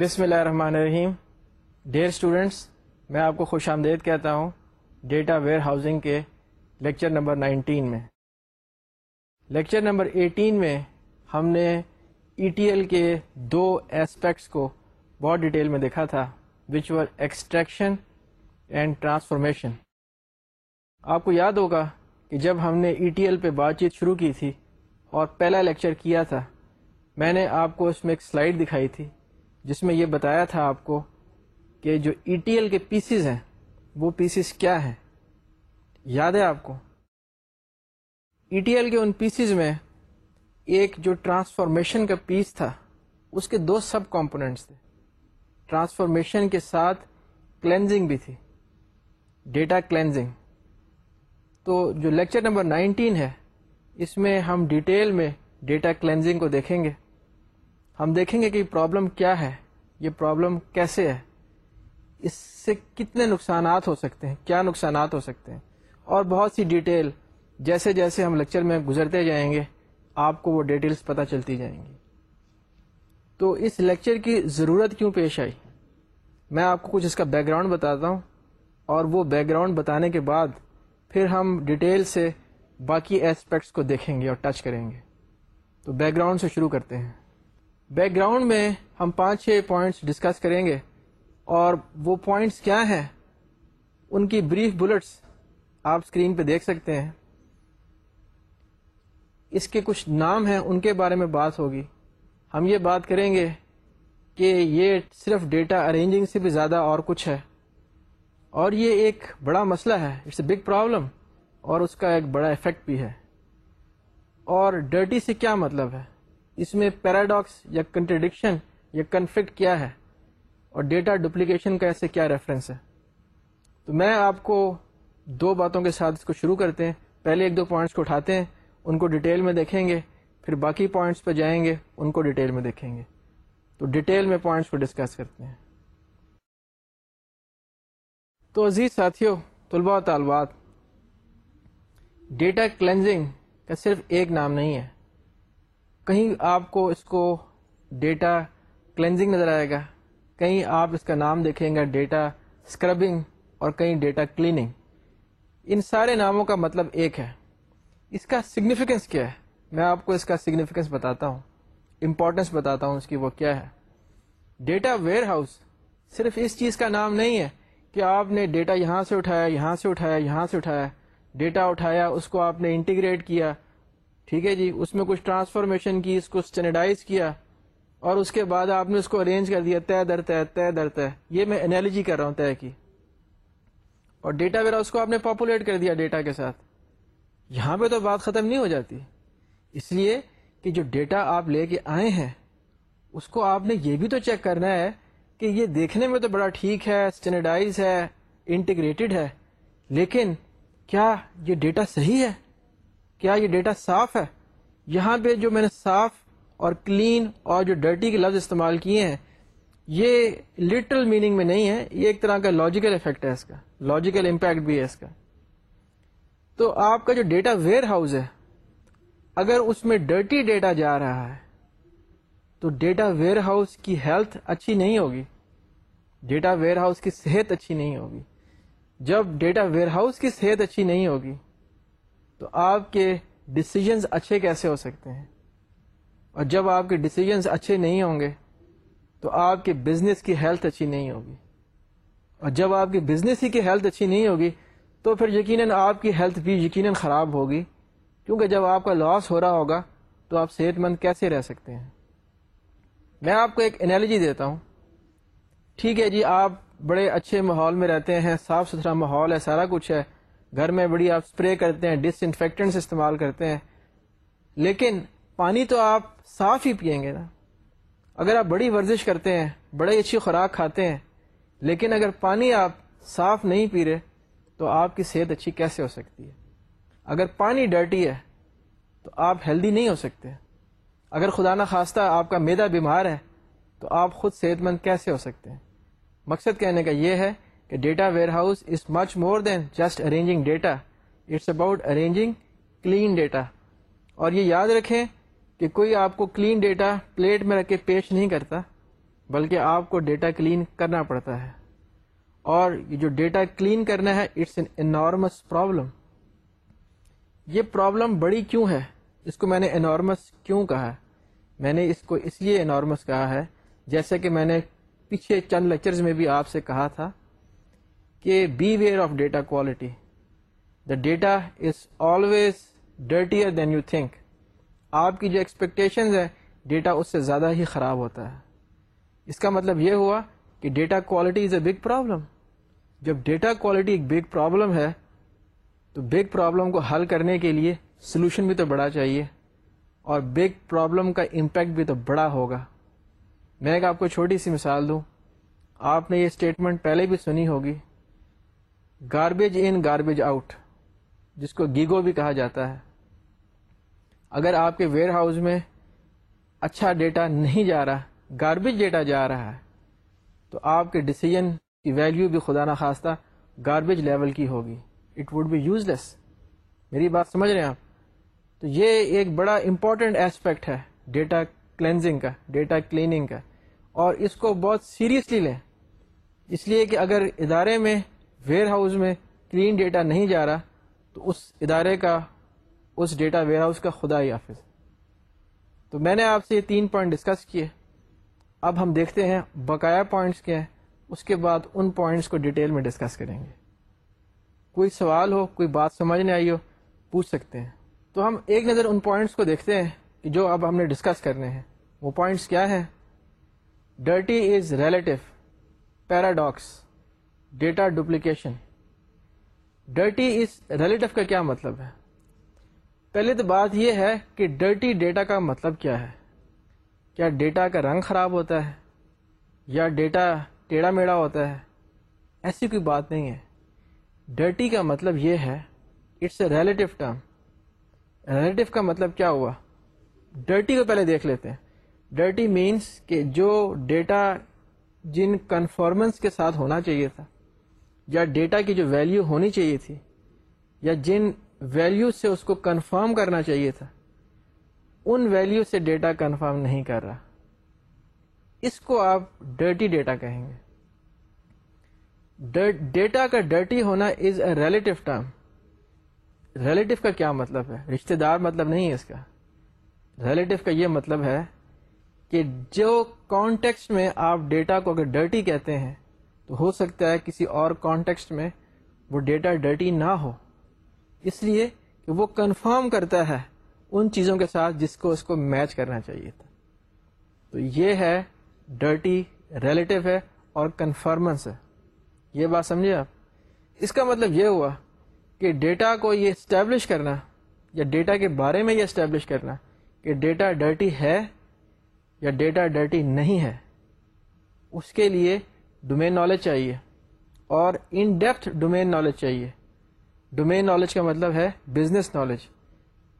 بسم اللہ الرحمن الرحیم۔ ڈیئر اسٹوڈینٹس میں آپ کو خوش آمدید کہتا ہوں ڈیٹا ویئر ہاؤسنگ کے لیکچر نمبر نائنٹین میں۔ لیکچر نمبر ایٹین میں ہم نے ای ٹی ایل کے دو اسپیکٹس کو بہت ڈیٹیل میں دیکھا تھا which were extraction and transformation آپ کو یاد ہوگا کہ جب ہم نے ای ٹی ایل پہ بات چیت شروع کی تھی اور پہلا لیکچر کیا تھا، میں نے آپ کو اس میں ایک سلائڈ دکھائی تھی۔ جس میں یہ بتایا تھا آپ کو کہ جو ای ٹی ایل کے پیسز ہیں، وہ پیسز کیا ہیں؟ یاد ہے آپ کو؟ ای ٹی ایل کے ان پیسز میں ایک جو ٹرانسفارمیشن کا پیس تھا، اس کے دو سب کمپوننٹس تھے۔ ٹرانسفارمیشن کے ساتھ کلینزنگ بھی تھی ڈیٹا کلینزنگ تو جو لیکچر نمبر نائنٹین ہے، اس میں ہم ڈیٹیل میں ڈیٹا کلینزنگ کو دیکھیں گے۔ ہم دیکھیں گے کہ پرابلم کیا ہے؟ یہ پرابلم کیسے ہے؟ اس سے کتنے نقصانات ہو سکتے ہیں؟ کیا نقصانات ہو سکتے ہیں؟ اور بہت سی ڈیٹیل جیسے جیسے ہم لیکچر میں گزرتے جائیں گے، آپ کو وہ ڈیٹیلز پتہ چلتی جائیں گی۔ تو اس لیکچر کی ضرورت کیوں پیش آئی؟ میں آپ کو کچھ اس کا بیک گراؤنڈ بتاتا ہوں اور وہ بیک گراؤنڈ بتانے کے بعد پھر ہم ڈیٹیل سے باقی اسپیکٹس کو دیکھیں گے اور ٹچ کریں گے۔ تو بیک گراؤنڈ سے شروع کرتے ہیں۔ بیک گراؤنڈ میں ہم پانچ چھ پوائنٹس ڈسکس کریں گے اور وہ پوائنٹس کیا ہیں؟ ان کی بریف بلٹس آپ اسکرین پہ دیکھ سکتے ہیں۔ اس کے کچھ نام ہیں، ان کے بارے میں بات ہوگی۔ ہم یہ بات کریں گے کہ یہ صرف ڈیٹا ارینجنگ سے بھی زیادہ اور کچھ ہے۔ اور یہ ایک بڑا مسئلہ ہے اٹس اے بگ پرابلم اور اس کا ایک بڑا افیکٹ بھی ہے۔ اور ڈرٹی سے کیا مطلب ہے؟ اس میں پیراڈاکس یا کنٹرڈکشن یا کنفلکٹ کیا ہے اور ڈیٹا ڈپلیکیشن کا ایسے کیا ریفرنس ہے؟ تو میں آپ کو دو باتوں کے ساتھ اس کو شروع کرتے ہیں، پہلے ایک دو پوائنٹس کو اٹھاتے ہیں، ان کو ڈیٹیل میں دیکھیں گے، پھر باقی پوائنٹس پہ جائیں گے، ان کو ڈیٹیل میں دیکھیں گے۔ تو ڈیٹیل میں پوائنٹس کو ڈسکس کرتے ہیں۔ تو عزیز ساتھیوں طلباء و طالبات ڈیٹا کلینزنگ کا صرف ایک نام نہیں ہے۔ کہیں آپ کو اس کو ڈیٹا کلینزنگ نظر آئے گا، کہیں آپ اس کا نام دیکھیں گے ڈیٹا اسکربنگ اور کہیں ڈیٹا کلیننگ ان سارے ناموں کا مطلب ایک ہے۔ اس کا سگنیفیکینس کیا ہے؟ میں آپ کو اس کا سگنیفیکینس بتاتا ہوں۔ امپورٹینس بتاتا ہوں اس کی وہ کیا ہے۔ ڈیٹا ویئر ہاؤس صرف اس چیز کا نام نہیں ہے کہ آپ نے ڈیٹا یہاں سے اٹھایا، یہاں سے اٹھایا، یہاں سے اٹھایا۔ ڈیٹا اٹھایا، اس کو آپ نے انٹیگریٹ کیا۔ ٹھیک ہے جی اس میں کچھ ٹرانسفارمیشن کی، اس کو اسٹینڈرڈائز کیا اور اس کے بعد آپ نے اس کو ارینج کر دیا، طے در طے طے در طے۔ یہ میں انالوجی کر رہا ہوں، طے کی۔ اور ڈیٹا وغیرہ اس کو آپ نے پاپولیٹ کر دیا ڈیٹا کے ساتھ۔ یہاں پہ تو بات ختم نہیں ہو جاتی۔ اس لیے کہ جو ڈیٹا آپ لے کے آئے ہیں، اس کو آپ نے یہ بھی تو چیک کرنا ہے کہ یہ دیکھنے میں تو بڑا ٹھیک ہے اسٹینڈرڈائز ہے انٹیگریٹڈ ہے، لیکن کیا یہ ڈیٹا صحیح ہے؟ کیا یہ ڈیٹا صاف ہے؟ یہاں پہ جو میں نے صاف اور کلین اور جو ڈرٹی کے لفظ استعمال کیے ہیں، یہ لٹرل میننگ میں نہیں ہے، یہ ایک طرح کا لاجیکل افیکٹ ہے اس کا لاجیکل امپیکٹ بھی ہے اس کا۔ تو آپ کا جو ڈیٹا ویئر ہاؤس ہے، اگر اس میں ڈرٹی ڈیٹا جا رہا ہے، تو ڈیٹا ویئر ہاؤس کی ہیلتھ اچھی نہیں ہوگی۔ ڈیٹا ویئر ہاؤس کی صحت اچھی نہیں ہوگی۔ جب ڈیٹا ویئر ہاؤس کی صحت اچھی نہیں ہوگی تو آپ کے ڈسیزنس اچھے کیسے ہو سکتے ہیں؟ اور جب آپ کے ڈسیزنس اچھے نہیں ہوں گے، تو آپ کے بزنس کی ہیلتھ اچھی نہیں ہوگی۔ اور جب آپ کی بزنس ہی کی ہیلتھ اچھی نہیں ہوگی، تو پھر یقیناً آپ کی ہیلتھ بھی یقیناً خراب ہوگی۔ کیونکہ جب آپ کا لاس ہو رہا ہوگا، تو آپ صحت مند کیسے رہ سکتے ہیں؟ میں آپ کو ایک انالوجی دیتا ہوں۔ ٹھیک ہے جی آپ بڑے اچھے ماحول میں رہتے ہیں، صاف ستھرا ماحول ہے، سارا کچھ ہے۔ گھر میں بڑی آپ اسپرے کرتے ہیں ڈس انفیکٹنٹس استعمال کرتے ہیں۔ لیکن پانی تو آپ صاف ہی پئیں گے نا۔ اگر آپ بڑی ورزش کرتے ہیں، بڑی اچھی خوراک کھاتے ہیں، لیکن اگر پانی آپ صاف نہیں پی رہے، تو آپ کی صحت اچھی کیسے ہو سکتی ہے؟ اگر پانی ڈرٹی ہے، تو آپ ہیلدی نہیں ہو سکتے۔ اگر خدا نہ خواستہ آپ کا میدا بیمار ہے، تو آپ خود صحت مند کیسے ہو سکتے ہیں؟ مقصد کہنے کا یہ ہے کہ data warehouse is much more than just arranging data it's about arranging clean data اور یہ یاد رکھیں کہ کوئی آپ کو کلین ڈیٹا پلیٹ میں رکھ کے پیش نہیں کرتا، بلکہ آپ کو ڈیٹا کلین کرنا پڑتا ہے۔ اور یہ جو ڈیٹا کلین کرنا ہے اٹس این انارمس پرابلم یہ پرابلم بڑی کیوں ہے؟ اس کو میں نے انارمس کیوں کہا میں نے اس کو اس لیے انارمس کہا ہے، جیسے کہ میں نے پیچھے چند لیکچرز میں بھی آپ سے کہا تھا۔ کہ beware of data quality the data is always dirtier than you think آپ کی جو ایکسپیکٹیشنز ہے ڈیٹا اس سے زیادہ ہی خراب ہوتا ہے۔ اس کا مطلب یہ ہوا کہ data quality is a big problem جب ڈیٹا کوالٹی ایک بگ پرابلم ہے، تو بگ پرابلم کو حل کرنے کے لیے سلوشن بھی تو بڑا چاہیے اور بگ پرابلم کا امپیکٹ بھی تو بڑا ہوگا۔ میں ایک آپ کو چھوٹی سی مثال دوں۔ آپ نے یہ اسٹیٹمنٹ پہلے بھی سنی ہوگی۔ گاربیج ان گاربیج آؤٹ جس کو گیگو بھی کہا جاتا ہے۔ اگر آپ کے ویئر ہاؤس میں اچھا ڈیٹا نہیں جا رہا گاربیج ڈیٹا جا رہا ہے، تو آپ کے ڈسیزن کی ویلیو بھی خدا نخواستہ گاربیج لیول کی ہوگی۔ It would be useless میری بات سمجھ رہے ہیں آپ؟ تو یہ ایک بڑا امپورٹنٹ ایسپیکٹ ہے ڈیٹا کلینزنگ کا ڈیٹا کلیننگ کا۔ اور اس کو بہت سیریسلی لیں۔ اس لیے کہ اگر ادارے میں ویئر ہاؤس میں کلین ڈیٹا نہیں جا رہا، تو اس ادارے کا، اس ڈیٹا ویئر ہاؤس کا خدا ہی آفس تو میں نے آپ سے یہ تین پوائنٹ ڈسکس کیے۔ اب ہم دیکھتے ہیں بقایا پوائنٹس کیا ہیں، اس کے بعد ان پوائنٹس کو ڈیٹیل میں ڈسکس کریں گے۔ کوئی سوال ہو، کوئی بات سمجھ نہیں آئی ہو، پوچھ سکتے ہیں۔ تو ہم ایک نظر ان پوائنٹس کو دیکھتے ہیں کہ جو اب ہم نے ڈسکس کرنے ہیں۔ وہ پوائنٹس کیا ہیں؟ Dirty is relative paradox data duplication. Dirty us relative کا کیا مطلب ہے؟ پہلے تو بات یہ ہے کہ ڈرٹی ڈیٹا کا مطلب کیا ہے؟ کیا ڈیٹا کا رنگ خراب ہوتا ہے؟ یا ڈیٹا ٹیڑھا میڑا ہوتا ہے؟ ایسی کوئی بات نہیں ہے۔ ڈرٹی کا مطلب یہ ہے، it's a relative term relative کا مطلب کیا ہوا؟ ڈرٹی کو پہلے دیکھ لیتے ہیں۔ ڈرٹی مینس کہ جو ڈیٹا جن کنفارمنس کے ساتھ ہونا چاہیے تھا یا ڈیٹا کی جو ویلیو ہونی چاہیے تھی، یا جن ویلیو سے اس کو کنفرم کرنا چاہیے تھا، ان ویلیو سے ڈیٹا کنفرم نہیں کر رہا۔ اس کو آپ ڈرٹی ڈیٹا کہیں گے۔ ڈیٹا کا ڈرٹی ہونا is a relative term relative کا کیا مطلب ہے؟ رشتے دار مطلب نہیں ہے اس کا۔ ریلیٹو کا یہ مطلب ہے کہ جو کانٹیکس میں آپ ڈیٹا کو اگر ڈرٹی کہتے ہیں تو ہو سکتا ہے کسی اور کانٹیکسٹ میں وہ ڈیٹا ڈرٹی نہ ہو۔ اس لیے کہ وہ کنفرم کرتا ہے ان چیزوں کے ساتھ جس کو اس کو میچ کرنا چاہیے تھا۔ تو یہ ہے ڈرٹی ریلیٹو ہے اور کنفرمنس ہے۔ یہ بات سمجھے آپ؟ اس کا مطلب یہ ہوا کہ ڈیٹا کو یہ اسٹیبلش کرنا یا ڈیٹا کے بارے میں یہ اسٹیبلش کرنا کہ ڈیٹا ڈرٹی ہے یا ڈیٹا ڈرٹی نہیں ہے، اس کے لیے ڈومین نالج چاہیے اور ان ڈیپتھ ڈومین نالج چاہیے۔ ڈومین نالج کا مطلب ہے بزنس نالج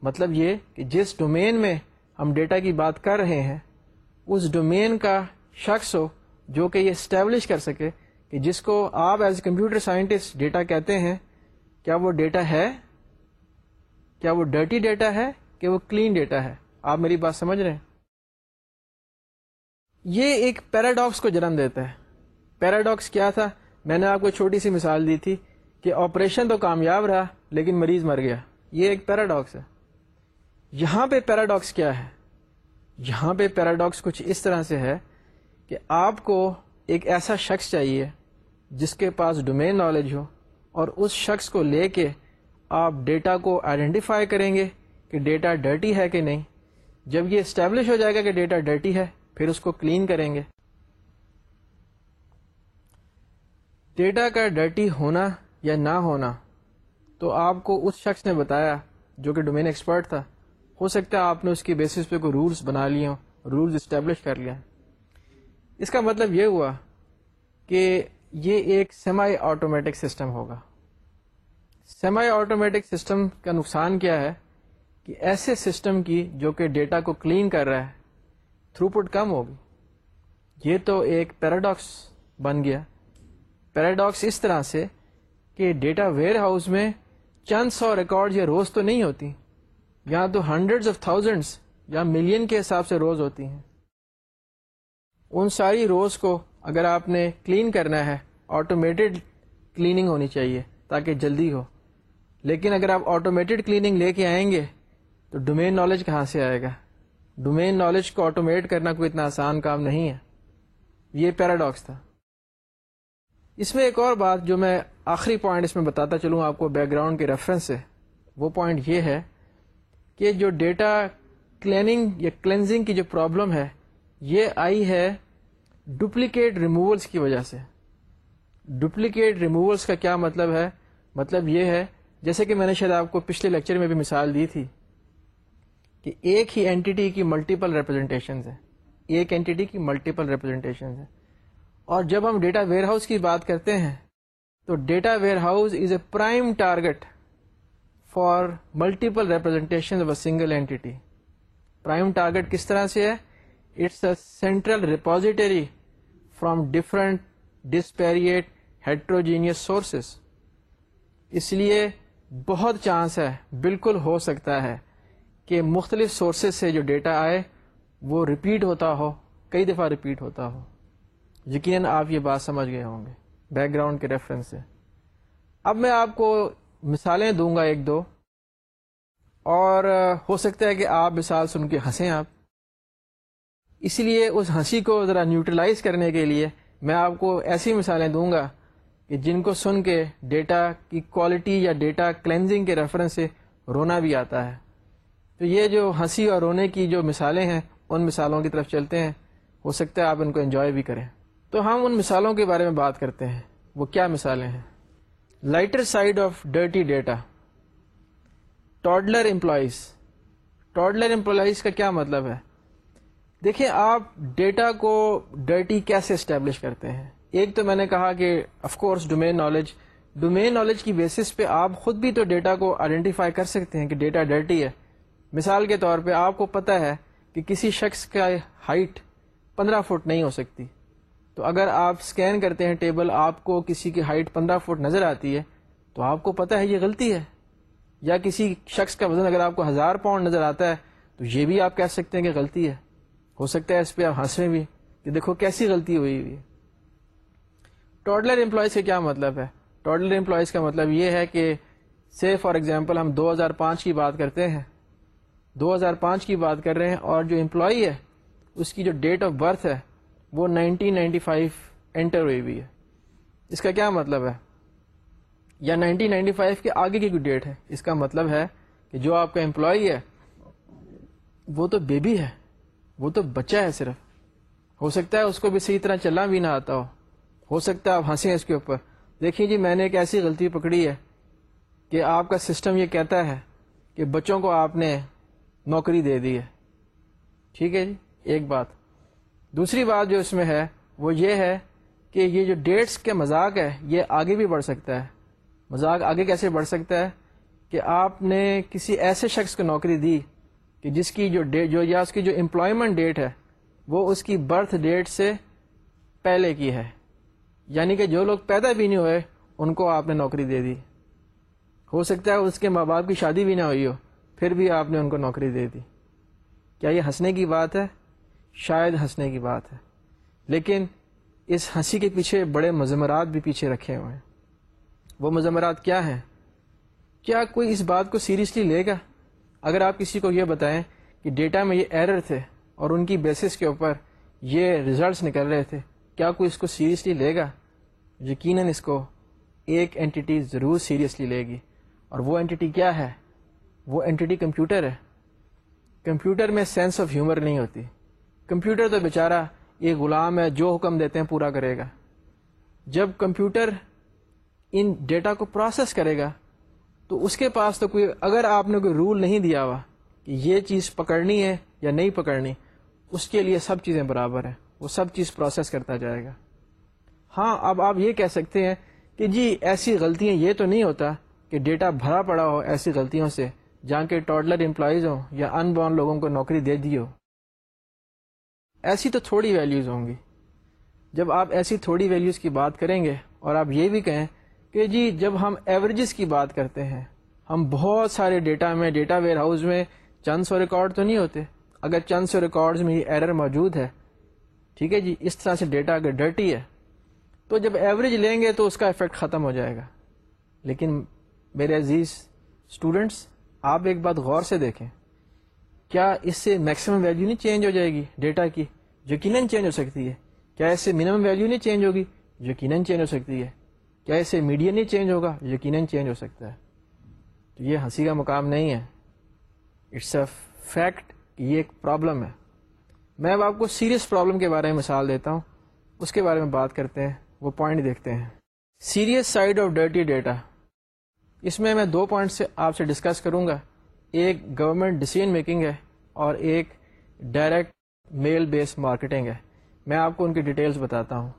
مطلب یہ کہ جس ڈومین میں ہم ڈیٹا کی بات کر رہے ہیں، اس ڈومین کا شخص ہو جو کہ یہ اسٹیبلش کر سکے کہ جس کو آپ as a computer scientist data کہتے ہیں، کیا وہ ڈیٹا ہے؟ کیا وہ ڈرٹی ڈیٹا ہے؟ کہ وہ کلین ڈیٹا ہے؟ آپ میری بات سمجھ رہے ہیں؟ یہ ایک پیراڈاکس کو جنم دیتا ہے۔ پیراڈاکس کیا تھا؟ میں نے آپ کو چھوٹی سی مثال دی تھی کہ آپریشن تو کامیاب رہا، لیکن مریض مر گیا۔ یہ ایک پیراڈاکس ہے۔ یہاں پہ پیراڈاکس کیا ہے؟ یہاں پہ پیراڈاکس کچھ اس طرح سے ہے کہ آپ کو ایک ایسا شخص چاہیے جس کے پاس ڈومین نالج ہو اور اس شخص کو لے کے آپ ڈیٹا کو آئیڈینٹیفائی کریں گے کہ ڈیٹا ڈرٹی ہے کہ نہیں۔ جب یہ اسٹیبلش ہو جائے گا کہ ڈیٹا ڈرٹی ہے، پھر اس کو کلین کریں گے۔ ڈیٹا کا ڈرٹی ہونا یا نہ ہونا تو آپ کو اس شخص نے بتایا جو کہ ڈومین ایکسپرٹ تھا۔ ہو سکتا ہے آپ نے اس کی بیسس پہ کوئی رولس بنا لیے ہوں، رولز اسٹیبلش کر لیا اس کا مطلب یہ ہوا کہ یہ ایک سیمائی آٹومیٹک سسٹم ہوگا۔ سیمائی آٹومیٹک سسٹم کا نقصان کیا ہے کہ ایسے سسٹم کی جو کہ ڈیٹا کو کلین کر رہا ہے تھرو پٹ کم ہوگی۔ یہ تو ایک پیراڈاکس بن گیا۔ پیراڈاکس اس طرح سے کہ ڈیٹا ویئر ہاؤس میں چند سو ریکارڈ یا روز تو نہیں ہوتی یہاں تو ہنڈریڈ آف تھاؤزینڈس یا ملین کے حساب سے روز ہوتی ہیں۔ ان ساری روز کو اگر آپ نے کلین کرنا ہے آٹومیٹڈ کلیننگ ہونی چاہیے تاکہ جلدی ہو۔ لیکن اگر آپ آٹومیٹڈ کلیننگ لے کے آئیں گے، تو ڈومین نالج کہاں سے آئے گا؟ ڈومین نالج کو آٹومیٹ کرنا کوئی اتنا آسان کام نہیں ہے۔ یہ پیراڈاکس تھا۔ اس میں ایک اور بات جو میں آخری پوائنٹ اس میں بتاتا چلوں آپ کو بیک گراؤنڈ کے ریفرنس سے، وہ پوائنٹ یہ ہے کہ جو ڈیٹا کلیننگ یا کلینزنگ کی جو پرابلم ہے، یہ آئی ہے ڈپلیکیٹ ریموولس کی وجہ سے۔ ڈپلیکیٹ ریموولس کا کیا مطلب ہے؟ مطلب یہ ہے، جیسے کہ میں نے شاید آپ کو پچھلے لیکچر میں بھی مثال دی تھی کہ ایک ہی اینٹی کی ملٹیپل ریپرزنٹیشنز ہیں۔ ایک اینٹی کی ملٹیپل ریپرزنٹیشنز ہیں۔ اور جب ہم ڈیٹا ویئر ہاؤس کی بات کرتے ہیں، تو data warehouse is a prime target for multiple representation of a single entity prime target کس طرح سے ہے؟ It's a central repository from different disparate heterogeneous sources اس لیے بہت چانس ہے، بالکل ہو سکتا ہے کہ مختلف سورسز سے جو ڈیٹا آئے، وہ ریپیٹ ہوتا ہو، کئی دفعہ ریپیٹ ہوتا ہو۔ یقیناً آپ یہ بات سمجھ گئے ہوں گے بیک گراؤنڈ کے ریفرنس سے۔ اب میں آپ کو مثالیں دوں گا ایک دو۔ اور ہو سکتا ہے کہ آپ مثال سن کے ہنسیں آپ۔ اسی لیے اس ہنسی کو ذرا نیوٹرلائز کرنے کے لیے میں آپ کو ایسی مثالیں دوں گا کہ جن کو سن کے ڈیٹا کی کوالٹی یا ڈیٹا کلینزنگ کے ریفرنس سے رونا بھی آتا ہے۔ تو یہ جو ہنسی اور رونے کی جو مثالیں ہیں، ان مثالوں کی طرف چلتے ہیں۔ ہو سکتا ہے آپ ان کو انجوائے بھی کریں۔ تو ہم ان مثالوں کے بارے میں بات کرتے ہیں۔ وہ کیا مثالیں ہیں؟ Lighter side of dirty data toddler employees toddler employees کا کیا مطلب ہے؟ دیکھیں، آپ ڈیٹا کو ڈرٹی کیسے اسٹیبلش کرتے ہیں؟ ایک تو میں نے کہا کہ of course domain knowledge domain knowledge کی بیسس پہ آپ خود بھی تو ڈیٹا کو آئیڈینٹیفائی کر سکتے ہیں کہ ڈیٹا ڈرٹی ہے۔ مثال کے طور پہ آپ کو پتا ہے کہ کسی شخص کا ہائٹ پندرہ فٹ نہیں ہو سکتی۔ تو اگر آپ اسکین کرتے ہیں ٹیبل آپ کو کسی کی ہائٹ پندرہ فٹ نظر آتی ہے، تو آپ کو پتا ہے یہ غلطی ہے۔ یا کسی شخص کا وزن اگر آپ کو ہزار پاؤنڈ نظر آتا ہے، تو یہ بھی آپ کہہ سکتے ہیں کہ غلطی ہے۔ ہو سکتا ہے اس پہ آپ ہنسیں بھی کہ دیکھو کیسی غلطی ہوئی ہوئی ٹوڈلر امپلائیز کا کیا مطلب ہے؟ ٹوڈلر امپلائیز کا مطلب یہ ہے کہ سے فار ایگزامپل ہم دو ہزار پانچ کی بات کرتے ہیں۔ دو ہزار پانچ کی بات کر رہے ہیں اور جو امپلائی ہے، اس کی جو ڈیٹ آف برتھ ہے وہ نائنٹین نائنٹی فائیو انٹر ہوئی ہوئی ہے۔ اس کا کیا مطلب ہے؟ یا نائنٹین نائنٹی فائیو کے آگے کی کوئی ڈیٹ ہے؟ اس کا مطلب ہے کہ جو آپ کا امپلائی ہے، وہ تو بیبی ہے، وہ تو بچہ ہے صرف۔ ہو سکتا ہے اس کو بھی صحیح طرح چلنا بھی نہ آتا ہو۔ ہو سکتا ہے آپ ہنسیں اس کے اوپر۔ دیکھیے جی میں نے ایک ایسی غلطی پکڑی ہے کہ آپ کا سسٹم یہ کہتا ہے کہ بچوں کو آپ نے نوکری دے دی ہے۔ ٹھیک ہے جی ایک بات۔ دوسری بات جو اس میں ہے، وہ یہ ہے کہ یہ جو ڈیٹس کے مذاق ہے، یہ آگے بھی بڑھ سکتا ہے۔ مذاق آگے کیسے بڑھ سکتا ہے؟ کہ آپ نے کسی ایسے شخص کو نوکری دی کہ جس کی جو ڈیٹ، جو یا اس کی جو امپلائمنٹ ڈیٹ ہے، وہ اس کی برتھ ڈیٹ سے پہلے کی ہے۔ یعنی کہ جو لوگ پیدا بھی نہیں ہوئے، ان کو آپ نے نوکری دے دی۔ ہو سکتا ہے اس کے ماں باپ کی شادی بھی نہ ہوئی ہو، پھر بھی آپ نے ان کو نوکری دے دی۔ کیا یہ ہنسنے کی بات ہے؟ شاید ہنسنے کی بات ہے۔ لیکن اس ہنسی کے پیچھے بڑے مزمرات بھی پیچھے رکھے ہوئے ہیں۔ وہ مزمرات کیا ہیں؟ کیا کوئی اس بات کو سیریسلی لے گا؟ اگر آپ کسی کو یہ بتائیں کہ ڈیٹا میں یہ ایرر تھے اور ان کی بیسس کے اوپر یہ ریزلٹس نکل رہے تھے، کیا کوئی اس کو سیریسلی لے گا؟ یقیناً اس کو ایک اینٹی ضرور سیریسلی لے گی۔ اور وہ اینٹی کیا ہے؟ وہ اینٹی کمپیوٹر ہے۔ کمپیوٹر میں سینس آف ہیومر نہیں ہوتی۔ کمپیوٹر تو بیچارہ یہ غلام ہے، جو حکم دیتے ہیں پورا کرے گا۔ جب کمپیوٹر ان ڈیٹا کو پروسیس کرے گا، تو اس کے پاس تو کوئی، اگر آپ نے کوئی رول نہیں دیا ہوا کہ یہ چیز پکڑنی ہے یا نہیں پکڑنی، اس کے لیے سب چیزیں برابر ہیں۔ وہ سب چیز پروسیس کرتا جائے گا۔ ہاں اب آپ یہ کہہ سکتے ہیں کہ جی ایسی غلطیاں یہ تو نہیں ہوتا کہ ڈیٹا بھرا پڑا ہو ایسی غلطیوں سے، جہاں کے ٹوڈلر امپلائیز ہوں یا ان بورن لوگوں کو نوکری دے دی ہو۔ ایسی تو تھوڑی ویلیوز ہوں گی۔ جب آپ ایسی تھوڑی ویلیوز کی بات کریں گے اور آپ یہ بھی کہیں کہ جی جب ہم ایوریجز کی بات کرتے ہیں، ہم بہت سارے ڈیٹا میں ڈیٹا ویئر ہاؤس میں چند سو ریکارڈ تو نہیں ہوتے۔ اگر چند سو ریکارڈز میں یہ ایرر موجود ہے، ٹھیک ہے جی اس طرح سے ڈیٹا اگر ڈرٹی ہے، تو جب ایوریج لیں گے تو اس کا افیکٹ ختم ہو جائے گا۔ لیکن میرے عزیز اسٹوڈینٹس آپ ایک بات غور سے دیکھیں۔ کیا اس سے میکسیمم ویلیو نہیں چینج ہو جائے گی ڈیٹا کی؟ یقیناً چینج ہو سکتی ہے۔ کیا اس سے منیمم ویلیو نہیں چینج ہوگی؟ یقیناً چینج ہو سکتی ہے۔ کیا اس سے میڈین نہیں چینج ہوگا؟ یقیناً چینج ہو سکتا ہے۔ تو یہ ہنسی کا مقام نہیں ہے۔ اٹس اے فیکٹ یہ ایک پرابلم ہے۔ میں اب آپ کو سیریس پرابلم کے بارے میں مثال دیتا ہوں۔ اس کے بارے میں بات کرتے ہیں۔ وہ پوائنٹ دیکھتے ہیں۔ Serious side of dirty data اس میں میں دو پوائنٹ سے آپ سے ڈسکس کروں گا۔ ایک گورنمنٹ ڈسیزن میکنگ ہے اور ایک ڈائریکٹ میل بیس مارکیٹنگ ہے۔ میں آپ کو ان کی ڈیٹیلز بتاتا ہوں۔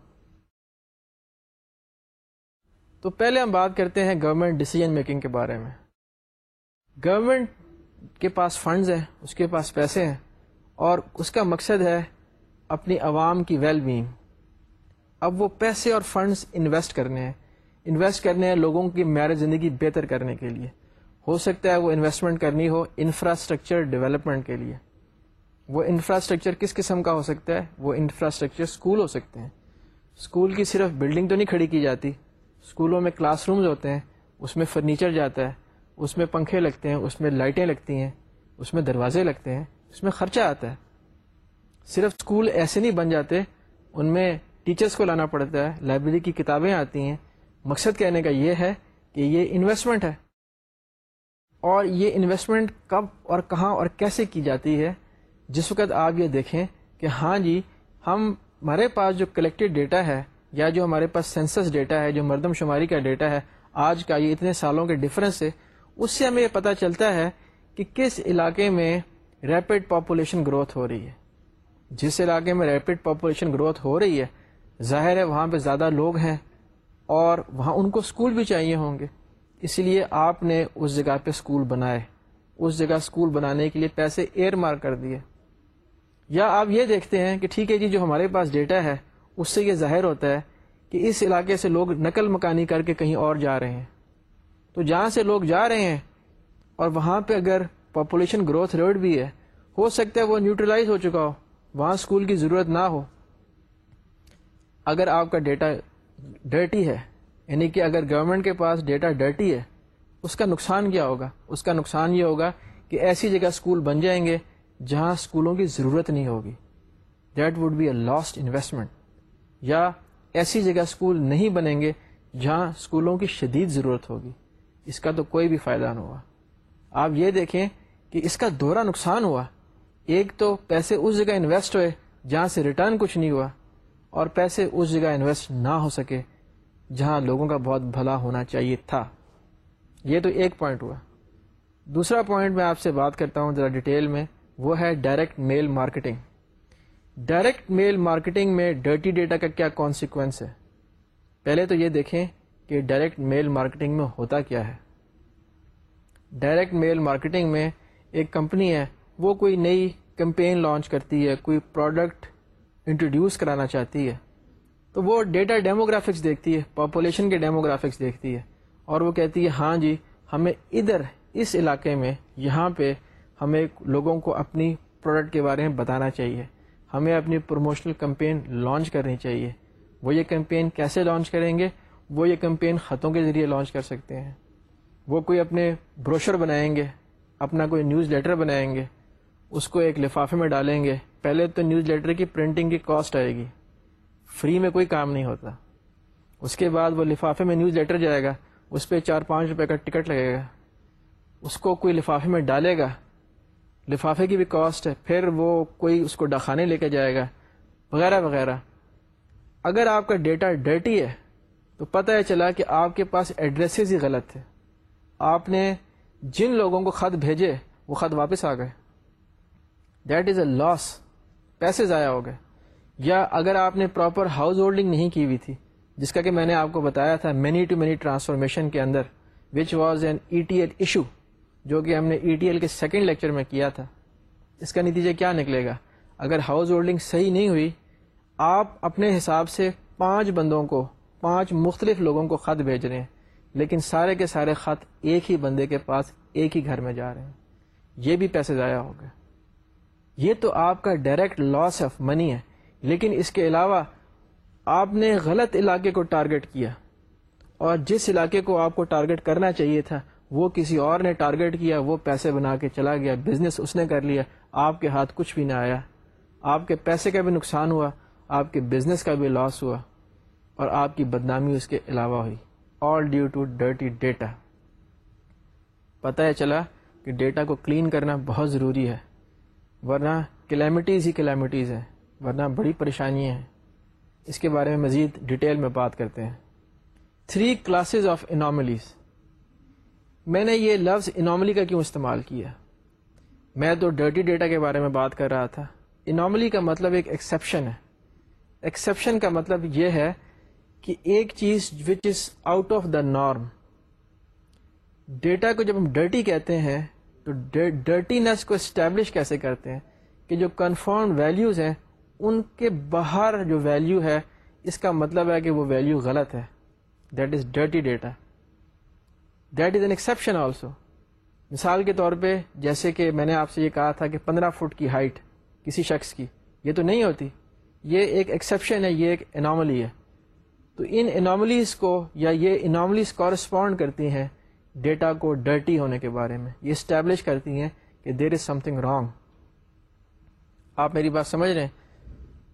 تو پہلے ہم بات کرتے ہیں گورنمنٹ ڈسیزن میکنگ کے بارے میں۔ گورنمنٹ کے پاس فنڈز ہیں، اس کے پاس پیسے ہیں اور اس کا مقصد ہے اپنی عوام کی ویل بینگ اب وہ پیسے اور فنڈز انویسٹ کرنے ہیں۔ انویسٹ کرنے ہیں لوگوں کی معیار زندگی بہتر کرنے کے لیے۔ ہو سکتا ہے وہ انویسٹمنٹ کرنی ہو انفراسٹرکچر ڈیولپمنٹ کے لیے۔ وہ انفراسٹرکچر کس قسم کا ہو سکتا ہے؟ وہ انفراسٹرکچر اسکول ہو سکتے ہیں۔ اسکول کی صرف بلڈنگ تو نہیں کھڑی کی جاتی۔ اسکولوں میں کلاس رومز ہوتے ہیں، اس میں فرنیچر جاتا ہے، اس میں پنکھے لگتے ہیں، اس میں لائٹیں لگتی ہیں، اس میں دروازے لگتے ہیں، اس میں خرچہ آتا ہے۔ صرف اسکول ایسے نہیں بن جاتے، ان میں ٹیچرس کو لانا پڑتا ہے لائبریری کی کتابیں آتی ہیں۔ مقصد کہنے کا یہ ہے کہ یہ انویسٹمنٹ ہے۔ اور یہ انویسٹمنٹ کب اور کہاں اور کیسے کی جاتی ہے، جس وقت آپ یہ دیکھیں کہ ہاں جی ہم، ہمارے پاس جو کلیکٹڈ ڈیٹا ہے یا جو ہمارے پاس سینسس ڈیٹا ہے، جو مردم شماری کا ڈیٹا ہے، آج کا یہ اتنے سالوں کے ڈفرینس سے، اس سے ہمیں یہ پتہ چلتا ہے کہ کس علاقے میں ریپڈ پاپولیشن گروتھ ہو رہی ہے۔ جس علاقے میں ریپڈ پاپولیشن گروتھ ہو رہی ہے، ظاہر ہے وہاں پہ زیادہ لوگ ہیں اور وہاں ان کو اسکول بھی چاہیے ہوں گے۔ اس لیے آپ نے اس جگہ پہ اسکول بنائے۔ اس جگہ اسکول بنانے کے لیے پیسے ایئر مار کر دیے۔ یا آپ یہ دیکھتے ہیں کہ ٹھیک ہے جی جو ہمارے پاس ڈیٹا ہے، اس سے یہ ظاہر ہوتا ہے کہ اس علاقے سے لوگ نقل مکانی کر کے کہیں اور جا رہے ہیں۔ تو جہاں سے لوگ جا رہے ہیں اور وہاں پہ اگر پاپولیشن گروتھ ریٹ بھی ہے، ہو سکتا ہے وہ نیوٹرلائز ہو چکا ہو، وہاں اسکول کی ضرورت نہ ہو۔ اگر آپ کا ڈیٹا ڈرٹی ہے یعنی کہ اگر گورنمنٹ کے پاس ڈیٹا ڈرٹی ہے، اس کا نقصان کیا ہوگا؟ اس کا نقصان یہ ہوگا کہ ایسی جگہ اسکول بن جائیں گے جہاں اسکولوں کی ضرورت نہیں ہوگی۔ That would be a lost investment یا ایسی جگہ اسکول نہیں بنیں گے جہاں اسکولوں کی شدید ضرورت ہوگی۔ اس کا تو کوئی بھی فائدہ نہ ہوا۔ آپ یہ دیکھیں کہ اس کا دورہ نقصان ہوا۔ ایک تو پیسے اس جگہ انویسٹ ہوئے جہاں سے ریٹرن کچھ نہیں ہوا اور پیسے اس جگہ انویسٹ نہ ہو سکے۔ جہاں لوگوں کا بہت بھلا ہونا چاہیے تھا۔ یہ تو ایک پوائنٹ ہوا۔ دوسرا پوائنٹ میں آپ سے بات کرتا ہوں ذرا ڈیٹیل میں، وہ ہے direct mail marketing direct mail marketing میں ڈرٹی ڈیٹا کا کیا کانسیکوینس ہے؟ پہلے تو یہ دیکھیں کہ ڈائریکٹ میل مارکیٹنگ میں ہوتا کیا ہے۔ ڈائریکٹ میل مارکیٹنگ میں ایک کمپنی ہے، وہ کوئی نئی کمپین لانچ کرتی ہے، کوئی پروڈکٹ انٹروڈیوس کرانا چاہتی ہے۔ تو وہ ڈیٹا ڈیموگرافکس دیکھتی ہے پاپولیشن کے ڈیموگرافکس دیکھتی ہے اور وہ کہتی ہے ہاں جی ہمیں ادھر اس علاقے میں یہاں پہ ہمیں لوگوں کو اپنی پروڈکٹ کے بارے میں بتانا چاہیے۔ ہمیں اپنی پروموشنل کمپین لانچ کرنی چاہیے۔ وہ یہ کمپین کیسے لانچ کریں گے؟ وہ یہ کمپین خطوں کے ذریعے لانچ کر سکتے ہیں۔ وہ کوئی اپنے بروشر بنائیں گے، اپنا کوئی نیوز لیٹر بنائیں گے، اس کو ایک لفافے میں ڈالیں گے۔ پہلے تو نیوز لیٹر کی پرنٹنگ کی کاسٹ آئے گی۔ فری میں کوئی کام نہیں ہوتا۔ اس کے بعد وہ لفافے میں نیوز لیٹر جائے گا۔ اس پہ چار پانچ روپے کا ٹکٹ لگے گا۔ اس کو کوئی لفافے میں ڈالے گا۔ لفافے کی بھی کاسٹ ہے۔ پھر وہ کوئی اس کو ڈاکانے لے کے جائے گا۔ وغیرہ وغیرہ۔ اگر آپ کا ڈیٹا ڈرٹی ہے، تو پتہ ہے چلا کہ آپ کے پاس ایڈریسز ہی غلط تھے آپ نے جن لوگوں کو خط بھیجے، وہ خط واپس آ گئے۔ دیٹ از اے لاس پیسے ضائع ہو گئے۔ یا اگر آپ نے پراپر ہاؤس ہولڈنگ نہیں کی ہوئی تھی، جس کا کہ میں نے آپ کو بتایا تھا مینی ٹو مینی ٹرانسفارمیشن کے اندر which was an E T L issue جو کہ ہم نے ای ٹی ایل کے سیکنڈ لیکچر میں کیا تھا۔ اس کا نتیجہ کیا نکلے گا؟ اگر ہاؤس ہولڈنگ صحیح نہیں ہوئی، آپ اپنے حساب سے پانچ بندوں کو، پانچ مختلف لوگوں کو خط بھیج رہے ہیں، لیکن سارے کے سارے خط ایک ہی بندے کے پاس ایک ہی گھر میں جا رہے ہیں۔ یہ بھی پیسے ضائع ہو گئے۔ یہ تو آپ کا ڈائریکٹ لاس آف منی ہے۔ لیکن اس کے علاوہ آپ نے غلط علاقے کو ٹارگٹ کیا اور جس علاقے کو آپ کو ٹارگٹ کرنا چاہیے تھا، وہ کسی اور نے ٹارگٹ کیا، وہ پیسے بنا کے چلا گیا بزنس اس نے کر لیا، آپ کے ہاتھ کچھ بھی نہ آیا۔ آپ کے پیسے کا بھی نقصان ہوا، آپ کے بزنس کا بھی لاس ہوا اور آپ کی بدنامی اس کے علاوہ ہوئی۔ All due to dirty data پتہ ہے چلا کہ ڈیٹا کو کلین کرنا بہت ضروری ہے، ورنہ کلیمٹیز ہی کلیمٹیز ہیں۔ ورنہ بڑی پریشانیاں ہیں اس کے بارے میں مزید ڈیٹیل میں بات کرتے ہیں۔ تھری کلاسز آف اناملیز میں نے یہ لفظ اناملی کا کیوں استعمال کیا؟ میں تو ڈرٹی ڈیٹا کے بارے میں بات کر رہا تھا۔ اناملی کا مطلب ایک ایکسیپشن ہے۔ ایکسیپشن کا مطلب یہ ہے کہ ایک چیز which is out of the norm data کو جب ہم ڈرٹی کہتے ہیں، تو ڈرٹینس کو اسٹیبلش کیسے کرتے ہیں؟ کہ جو کنفرم ویلیوز ہیں ان کے باہر جو ویلیو ہے، اس کا مطلب ہے کہ وہ ویلیو غلط ہے۔ That is dirty data that is an exception also مثال کے طور پہ، جیسے کہ میں نے آپ سے یہ کہا تھا کہ پندرہ فٹ کی ہائٹ کسی شخص کی، یہ تو نہیں ہوتی۔ یہ ایک ایکسیپشن ہے، یہ ایک اناملی ہے۔ تو ان اناملیز کو یا یہ اناملیز کورسپونڈ کرتی ہیں ڈیٹا کو ڈرٹی ہونے کے بارے میں۔ یہ اسٹیبلش کرتی ہیں کہ there is some thing wrong آپ میری بات سمجھ رہے ہیں؟